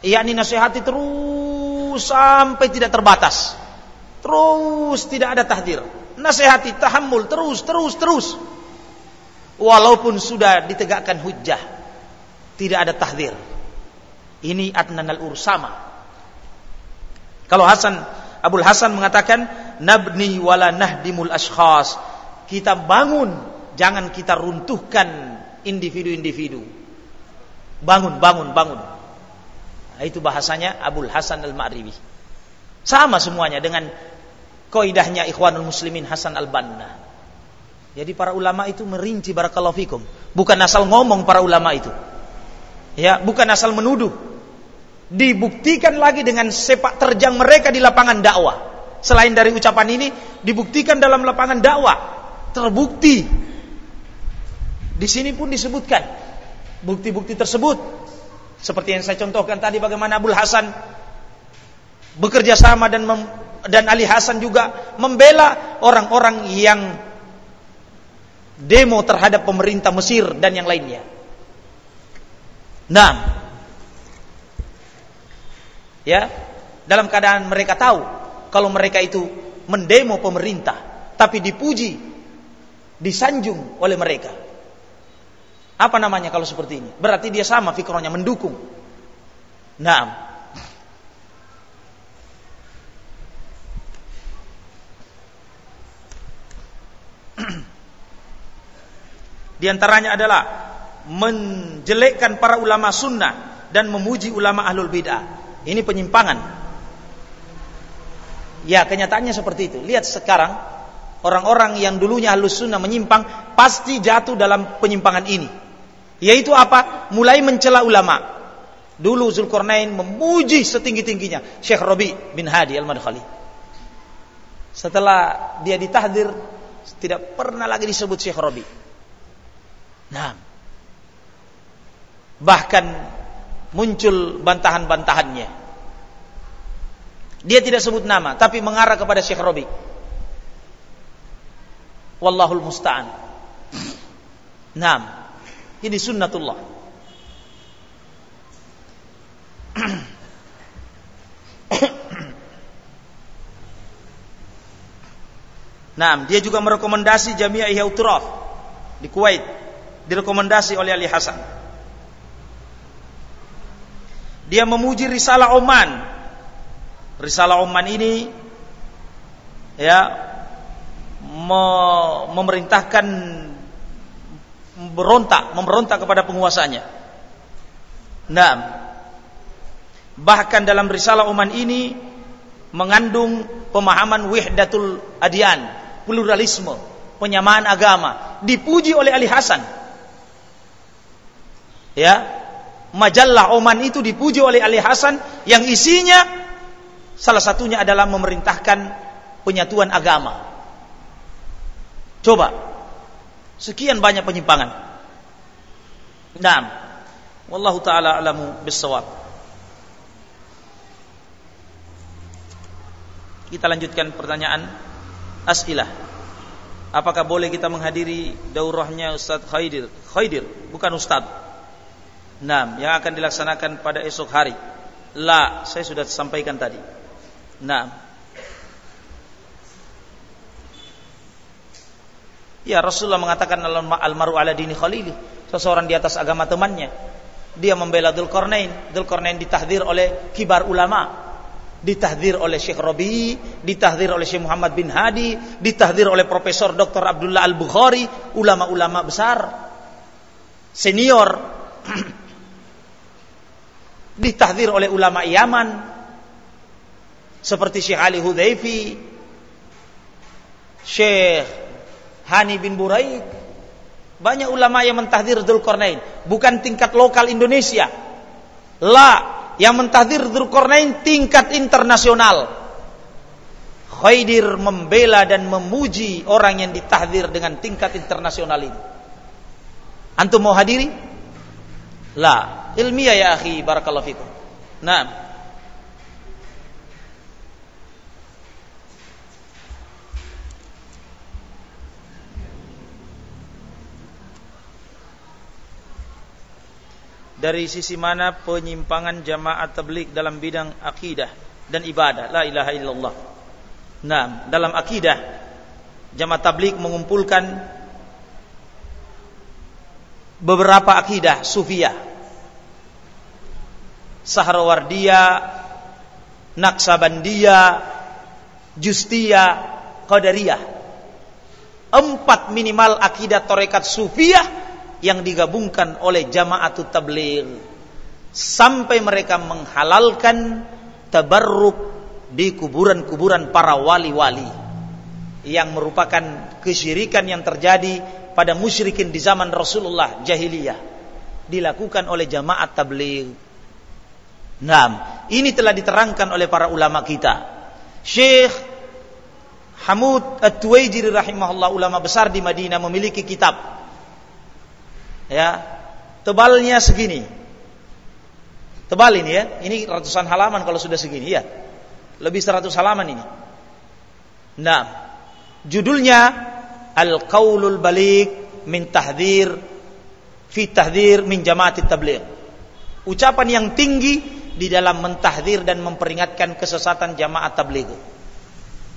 Speaker 1: Yakni nasihati terus sampai tidak terbatas. Terus tidak ada tahdir. Nasihati, tahammul, terus, terus, terus. Walaupun sudah ditegakkan hujah. Tidak ada tahdir. Ini Adnan al-Ur sama. Kalau Hasan, Abul Hasan mengatakan, Nabni wala nahdimul ashkhas. Kita bangun, jangan kita runtuhkan individu-individu. Bangun, bangun, bangun. Nah, itu bahasanya Abul Hasan Al-Ma'ribi. Sama semuanya dengan koidahnya Ikhwanul Muslimin Hasan Al-Banna. Jadi para ulama itu merinci barakallahu fikum. Bukan asal ngomong para ulama itu. Ya, bukan asal menuduh. Dibuktikan lagi dengan sepak terjang mereka di lapangan dakwah. Selain dari ucapan ini, dibuktikan dalam lapangan dakwah. Terbukti. Di sini pun disebutkan bukti-bukti tersebut seperti yang saya contohkan tadi bagaimana Abdul Hasan bekerja sama dan mem, dan Ali Hasan juga membela orang-orang yang demo terhadap pemerintah Mesir dan yang lainnya. Nah, ya, dalam keadaan mereka tahu kalau mereka itu mendemo pemerintah, tapi dipuji, disanjung oleh mereka. Apa namanya kalau seperti ini? Berarti dia sama fikrohnya mendukung. Nah, Di antaranya adalah menjelekkan para ulama sunnah dan memuji ulama ahlul bid'ah. Ini penyimpangan. Ya, kenyataannya seperti itu. Lihat sekarang orang-orang yang dulunya ahlus sunnah menyimpang pasti jatuh dalam penyimpangan ini. Yaitu apa? Mulai mencela ulama. Dulu Zulkarnain memuji setinggi-tingginya Syekh Rabi bin Hadi Al-Madkhali. Setelah dia ditahdir tidak pernah lagi disebut Syekh Rabi. Nah, bahkan muncul bantahan-bantahannya. Dia tidak sebut nama, tapi mengarah kepada Syekh Rabi. Wallahul musta'an. Nah, ini sunnatullah. nah, dia juga merekomendasi Jami'ah Ihya di Kuwait. Direkomendasi oleh Ali Hasan. Dia memuji risalah Oman. Risalah Oman ini ya me memerintahkan berontak, memberontak kepada penguasanya. Nah, bahkan dalam risalah Oman ini mengandung pemahaman wihdatul adian, pluralisme, penyamaan agama, dipuji oleh Ali Hasan. Ya, majalah Oman itu dipuji oleh Ali Hasan yang isinya salah satunya adalah memerintahkan penyatuan agama. Coba, sekian banyak penyimpangan. Naam. Wallahu taala alamu bisawab. Kita lanjutkan pertanyaan as'ilah. Apakah boleh kita menghadiri daurahnya Ustaz Khaidir? Khaidir, bukan Ustaz. Nah, yang akan dilaksanakan pada esok hari. La, saya sudah sampaikan tadi. Nah. Ya, Rasulullah mengatakan almaru ala dini khalili. Seseorang di atas agama temannya. Dia membela Dzulqarnain. Dzulqarnain ditahdir oleh kibar ulama ditahdir oleh Syekh Robi, ditahdir oleh Syekh Muhammad bin Hadi, ditahdir oleh Profesor Dr. Abdullah Al-Bukhari, ulama-ulama besar, senior, ditahdir oleh ulama Yaman, seperti Syekh Ali Hudayfi, Syekh Hani bin Buraid, banyak ulama yang mentahdir Dzulkarnain, bukan tingkat lokal Indonesia. La yang mentahdir Dzulkarnain tingkat internasional. Khaidir membela dan memuji orang yang ditahdir dengan tingkat internasional ini. Antum mau hadiri? La, ilmiah ya akhi, barakallahu fikum. Nah, dari sisi mana penyimpangan jamaah tablik dalam bidang akidah dan ibadah. La ilaha illallah. Nah dalam akidah jamaah tablik mengumpulkan beberapa akidah sufiyah. Sahrawardiyah Naksabandiyah Justiyah Qadariyah. Empat minimal akidah torekat sufiyah yang digabungkan oleh jamaatut tabligh sampai mereka menghalalkan tabarruk di kuburan-kuburan para wali-wali yang merupakan kesyirikan yang terjadi pada musyrikin di zaman Rasulullah jahiliyah dilakukan oleh jamaat tabligh. Nah, ini telah diterangkan oleh para ulama kita. Syekh Hamud At-Tuwaijiri rahimahullah ulama besar di Madinah memiliki kitab ya. Tebalnya segini. Tebal ini ya. Ini ratusan halaman kalau sudah segini ya. Lebih seratus halaman ini. Nah judulnya al qaulul balik min tahdir fi tahdir min jamaatit tabligh. Ucapan yang tinggi di dalam mentahdir dan memperingatkan kesesatan jamaah tabligh.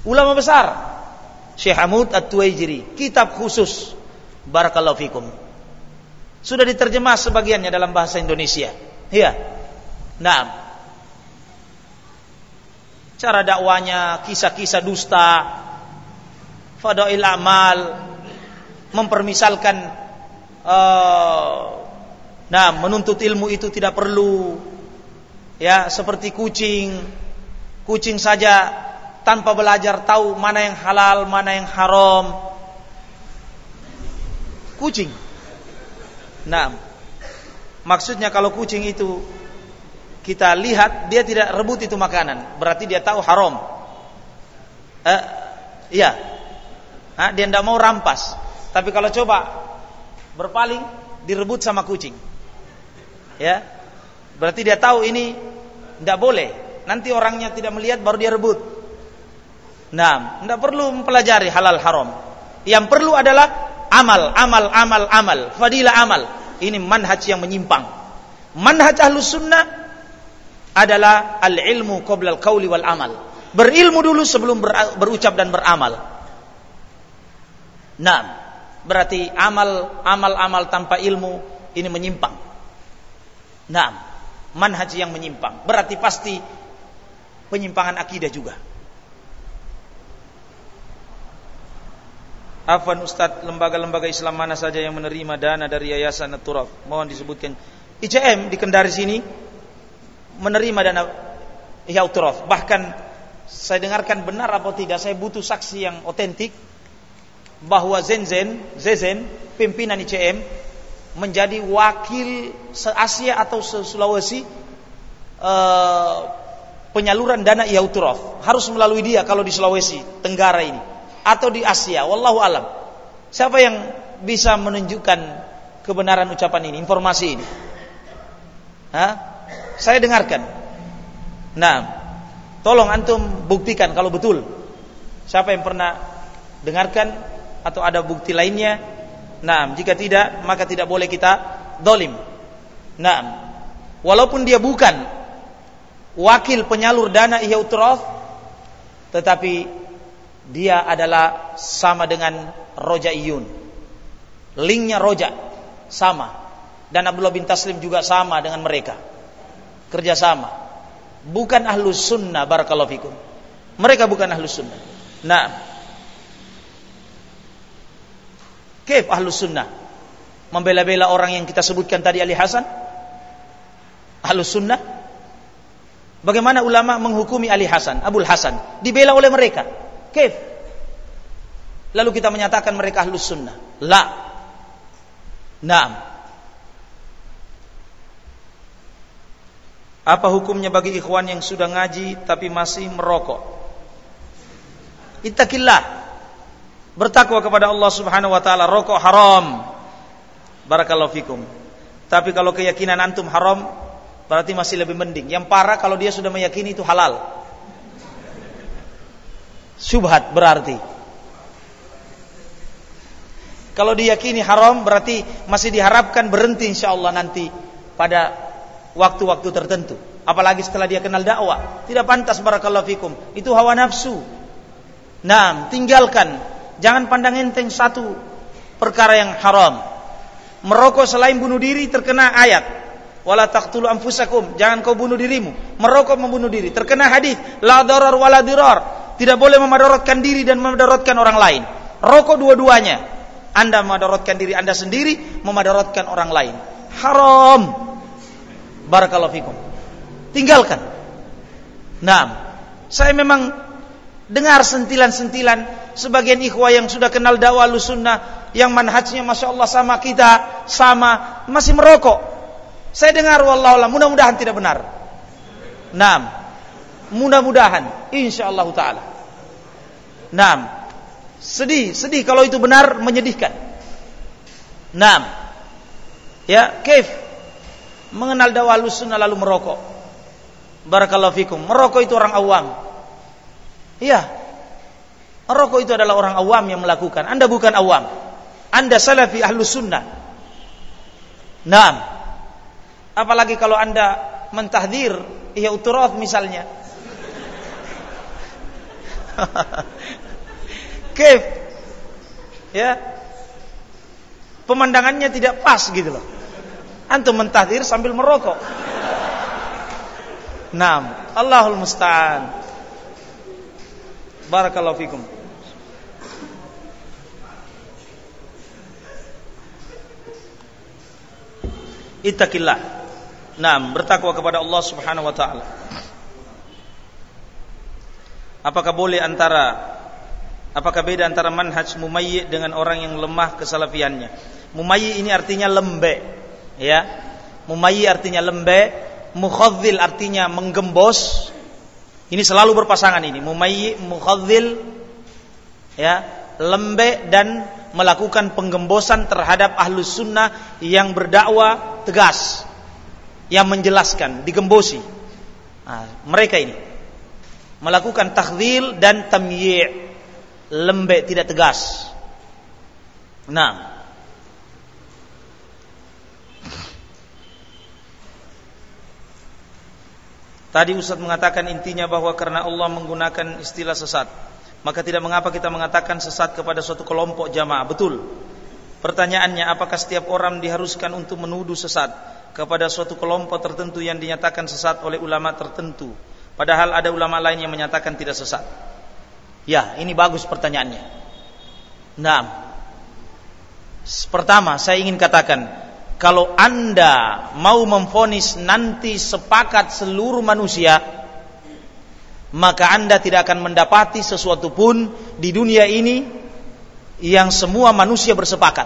Speaker 1: Ulama besar Syekh Hamud At-Tuwaijiri kitab khusus. Barakallahu fikum sudah diterjemah sebagiannya dalam bahasa Indonesia. Iya. Nah. Cara dakwanya, kisah-kisah dusta, fadail amal, mempermisalkan uh, nah, menuntut ilmu itu tidak perlu ya, seperti kucing. Kucing saja tanpa belajar tahu mana yang halal, mana yang haram. Kucing Nah, maksudnya kalau kucing itu kita lihat dia tidak rebut itu makanan, berarti dia tahu haram. Eh, iya, nah, dia tidak mau rampas. Tapi kalau coba berpaling, direbut sama kucing, ya, berarti dia tahu ini tidak boleh. Nanti orangnya tidak melihat, baru dia rebut. Nah, tidak perlu mempelajari halal haram. Yang perlu adalah amal, amal, amal, amal, fadilah amal. Ini manhaj yang menyimpang. Manhaj ahlus sunnah adalah al-ilmu qabla al-qawli wal amal. Berilmu dulu sebelum berucap dan beramal. Nah, berarti amal amal amal tanpa ilmu ini menyimpang. Nah, manhaj yang menyimpang. Berarti pasti penyimpangan akidah juga. Afwan Ustadz, lembaga-lembaga Islam mana saja yang menerima dana dari Yayasan Naturaf? Mohon disebutkan. ICM di Kendari sini menerima dana Yauturaf. Bahkan saya dengarkan benar atau tidak, saya butuh saksi yang otentik bahwa Zenzen, Zezen, pimpinan ICM menjadi wakil se-Asia atau se-Sulawesi eh, penyaluran dana Yauturaf. Harus melalui dia kalau di Sulawesi Tenggara ini atau di Asia. Wallahu alam. Siapa yang bisa menunjukkan kebenaran ucapan ini informasi ini? Hah? saya dengarkan. Nah tolong antum buktikan kalau betul. Siapa yang pernah dengarkan atau ada bukti lainnya? Nah jika tidak maka tidak boleh kita dolim. Nah walaupun dia bukan wakil penyalur dana ihyautrof tetapi dia adalah sama dengan Roja Iyun. Linknya Roja sama. Dan Abdullah bin Taslim juga sama dengan mereka. Kerjasama. Bukan ahlus sunnah barakallahu fikum. Mereka bukan ahlus sunnah. Nah. Kif ahlus sunnah? Membela-bela orang yang kita sebutkan tadi Ali Hasan? Ahlus sunnah? Bagaimana ulama menghukumi Ali Hasan, Abul Hasan? Dibela oleh mereka. Kif? Lalu kita menyatakan mereka ahlus sunnah. La. Naam. Apa hukumnya bagi ikhwan yang sudah ngaji tapi masih merokok? Ittaqillah. Bertakwa kepada Allah Subhanahu wa taala, rokok haram. Barakallahu fikum. Tapi kalau keyakinan antum haram, berarti masih lebih mending. Yang parah kalau dia sudah meyakini itu halal syubhat berarti. Kalau diyakini haram berarti masih diharapkan berhenti insya Allah nanti pada waktu-waktu tertentu. Apalagi setelah dia kenal dakwah. Tidak pantas barakallahu fikum. Itu hawa nafsu. Nah, tinggalkan. Jangan pandang enteng satu perkara yang haram. Merokok selain bunuh diri terkena ayat. Wala taqtulu anfusakum. Jangan kau bunuh dirimu. Merokok membunuh diri. Terkena hadis. La darar wala dirar tidak boleh memadaratkan diri dan memadaratkan orang lain. Rokok dua-duanya. Anda memadaratkan diri Anda sendiri, memadaratkan orang lain. Haram. Barakallahu fikum. Tinggalkan. Nah, saya memang dengar sentilan-sentilan sebagian ikhwah yang sudah kenal dakwah sunnah yang manhajnya masya Allah sama kita sama masih merokok. Saya dengar wallahu mudah-mudahan tidak benar. Nah, Mudah-mudahan insyaallah taala. Naam. Sedih, sedih kalau itu benar menyedihkan. Naam. Ya, kaif mengenal dakwah sunnah lalu merokok. Barakallahu fikum. Merokok itu orang awam. Iya. Merokok itu adalah orang awam yang melakukan. Anda bukan awam. Anda salafi ahlus sunnah. Naam. Apalagi kalau Anda mentahdir ya uturaf misalnya Kef. Ya. Pemandangannya tidak pas gitu loh. Antum mentahdir sambil merokok. Naam, Allahul musta'an. Barakallahu fikum. Ittaqillah. Naam, bertakwa kepada Allah Subhanahu wa taala. Apakah boleh antara apakah beda antara manhaj mumayyi dengan orang yang lemah kesalafiannya? Mumayyi ini artinya lembek, ya. Mumayyi artinya lembek, mukhadzil artinya menggembos. Ini selalu berpasangan ini, mumayyi, mukhadzil ya, lembek dan melakukan penggembosan terhadap ahlus sunnah yang berdakwah tegas, yang menjelaskan, digembosi. Nah, mereka ini melakukan takhdil dan tamyi' lembek tidak tegas. Nah, Tadi Ustaz mengatakan intinya bahwa karena Allah menggunakan istilah sesat. maka tidak mengapa kita mengatakan sesat kepada suatu kelompok jamaah. Betul. Pertanyaannya, apakah setiap orang diharuskan untuk menuduh sesat kepada suatu kelompok tertentu yang dinyatakan sesat oleh ulama tertentu? Padahal ada ulama lain yang menyatakan tidak sesat. Ya, ini bagus pertanyaannya. Nah, pertama saya ingin katakan, kalau Anda mau memfonis nanti sepakat seluruh manusia, maka Anda tidak akan mendapati sesuatu pun di dunia ini yang semua manusia bersepakat.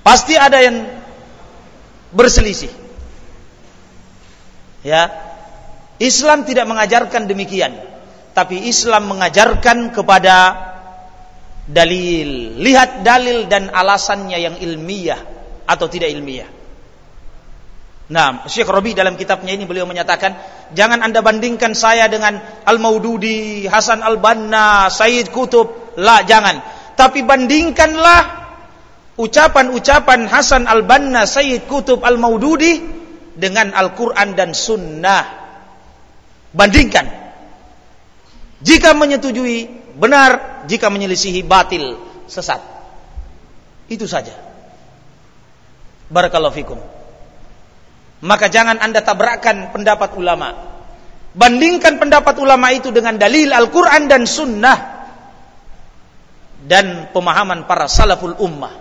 Speaker 1: Pasti ada yang berselisih. Ya. Islam tidak mengajarkan demikian, tapi Islam mengajarkan kepada dalil. Lihat dalil dan alasannya yang ilmiah atau tidak ilmiah. Nah, Syekh Robi dalam kitabnya ini beliau menyatakan, jangan anda bandingkan saya dengan Al-Maududi, Hasan Al-Banna, Said Kutub. Lah, jangan. Tapi bandingkanlah ucapan-ucapan Hasan Al-Banna, Said Kutub, Al-Maududi dengan Al-Quran dan Sunnah. Bandingkan. Jika menyetujui, benar. Jika menyelisihi, batil, sesat. Itu saja. Barakallahu fikum. Maka jangan anda tabrakkan pendapat ulama. Bandingkan pendapat ulama itu dengan dalil Al-Quran dan Sunnah. Dan pemahaman para salaful ummah.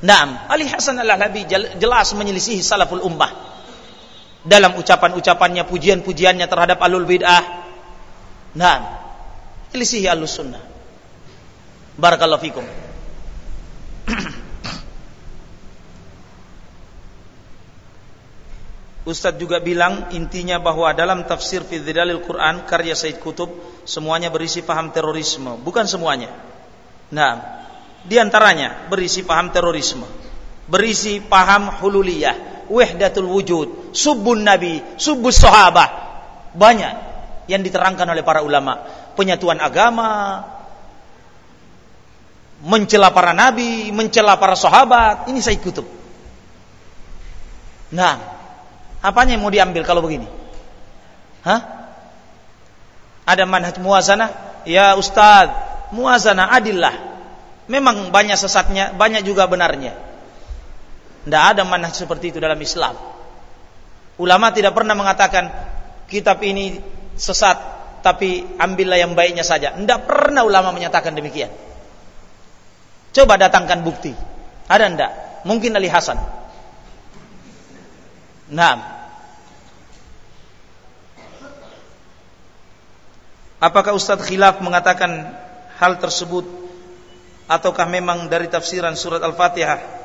Speaker 1: Naam, Ali Hasan al-Halabi jelas menyelisihi salaful ummah. Dalam ucapan-ucapannya, pujian-pujiannya terhadap alul bid'ah. Naam, menyelisihi alus sunnah. Barakallahu fikum. Ustadz juga bilang intinya bahwa dalam tafsir Fidzidalil Quran karya Said Kutub semuanya berisi paham terorisme, bukan semuanya. Nah, di antaranya berisi paham terorisme, berisi paham hululiyah, wahdatul wujud, subbun nabi, subbus sahabah. Banyak yang diterangkan oleh para ulama, penyatuan agama, mencela para nabi, mencela para sahabat, ini Said Kutub. Nah, Apanya yang mau diambil kalau begini? Hah? Ada manhaj muazanah? Ya Ustaz, muazanah adillah. Memang banyak sesatnya, banyak juga benarnya. Tidak ada manhaj seperti itu dalam Islam. Ulama tidak pernah mengatakan kitab ini sesat, tapi ambillah yang baiknya saja. Tidak pernah ulama menyatakan demikian. Coba datangkan bukti. Ada ndak? Mungkin Ali Hasan. Nah, apakah Ustadz Khilaf mengatakan hal tersebut ataukah memang dari tafsiran surat Al-Fatihah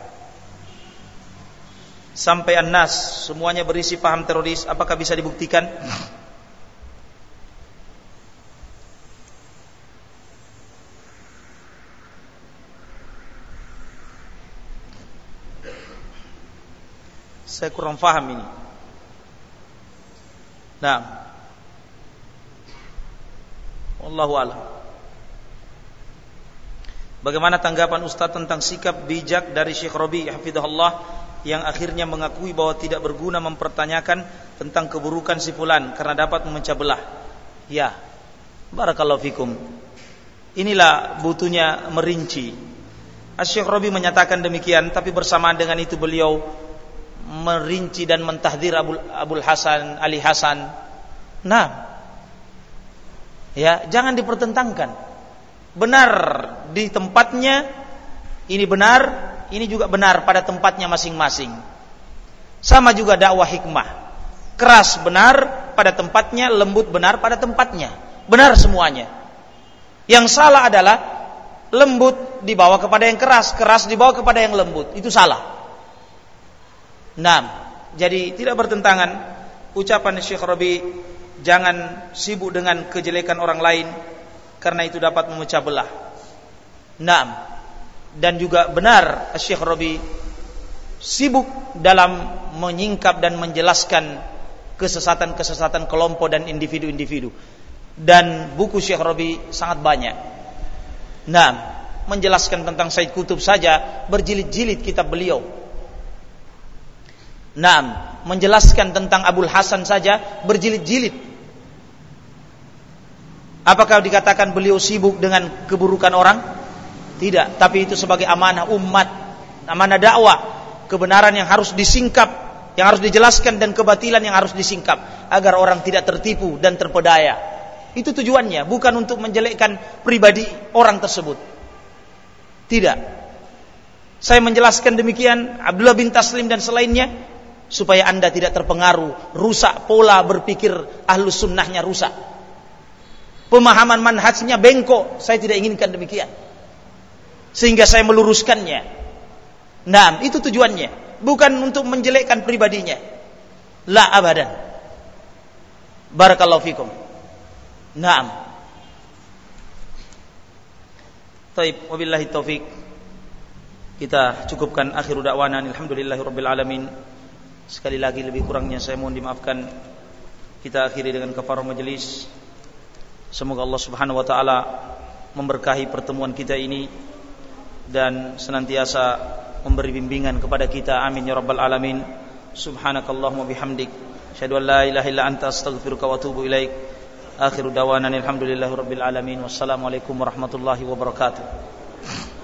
Speaker 1: sampai An-Nas semuanya berisi paham teroris apakah bisa dibuktikan? Saya kurang paham ini. Nah. Wallahu a'lam. Bagaimana tanggapan Ustaz tentang sikap bijak dari Syekh Robi hafizahullah yang akhirnya mengakui bahwa tidak berguna mempertanyakan tentang keburukan si fulan karena dapat memecah belah. Ya. Barakallahu fikum. Inilah butuhnya merinci. Syekh Robi menyatakan demikian tapi bersamaan dengan itu beliau merinci dan mentahdir Abul, Abul Hasan, Ali Hasan. Nah, ya jangan dipertentangkan. Benar di tempatnya, ini benar, ini juga benar pada tempatnya masing-masing. Sama juga dakwah hikmah. Keras benar pada tempatnya, lembut benar pada tempatnya. Benar semuanya. Yang salah adalah lembut dibawa kepada yang keras, keras dibawa kepada yang lembut. Itu salah. Nah, jadi tidak bertentangan ucapan Syekh Rabi jangan sibuk dengan kejelekan orang lain karena itu dapat memecah belah. Nah, dan juga benar Syekh Rabi sibuk dalam menyingkap dan menjelaskan kesesatan-kesesatan kelompok dan individu-individu. Dan buku Syekh Rabi sangat banyak. Nah, menjelaskan tentang Said Kutub saja berjilid-jilid kitab beliau Nah, menjelaskan tentang Abul Hasan saja berjilid-jilid. Apakah dikatakan beliau sibuk dengan keburukan orang? Tidak, tapi itu sebagai amanah umat, amanah dakwah, kebenaran yang harus disingkap, yang harus dijelaskan dan kebatilan yang harus disingkap agar orang tidak tertipu dan terpedaya. Itu tujuannya, bukan untuk menjelekkan pribadi orang tersebut. Tidak. Saya menjelaskan demikian Abdullah bin Taslim dan selainnya supaya Anda tidak terpengaruh, rusak pola berpikir ahlus sunnahnya rusak pemahaman manhajnya bengkok. Saya tidak inginkan demikian. Sehingga saya meluruskannya. Nah, itu tujuannya. Bukan untuk menjelekkan pribadinya. La abadan. Barakallahu fikum. Naam. Taib, wabillahi taufik. Kita cukupkan akhir dakwana alhamdulillahi rabbil alamin. Sekali lagi lebih kurangnya saya mohon dimaafkan. Kita akhiri dengan kafarah majelis. Semoga Allah Subhanahu wa taala memberkahi pertemuan kita ini dan senantiasa memberi bimbingan kepada kita. Amin ya rabbal alamin. Subhanakallahumma bihamdik asyhadu an la ilaha illa anta astaghfiruka wa atubu ilaik. Akhiru dawana alhamdulillahi rabbil alamin. Wassalamualaikum warahmatullahi wabarakatuh.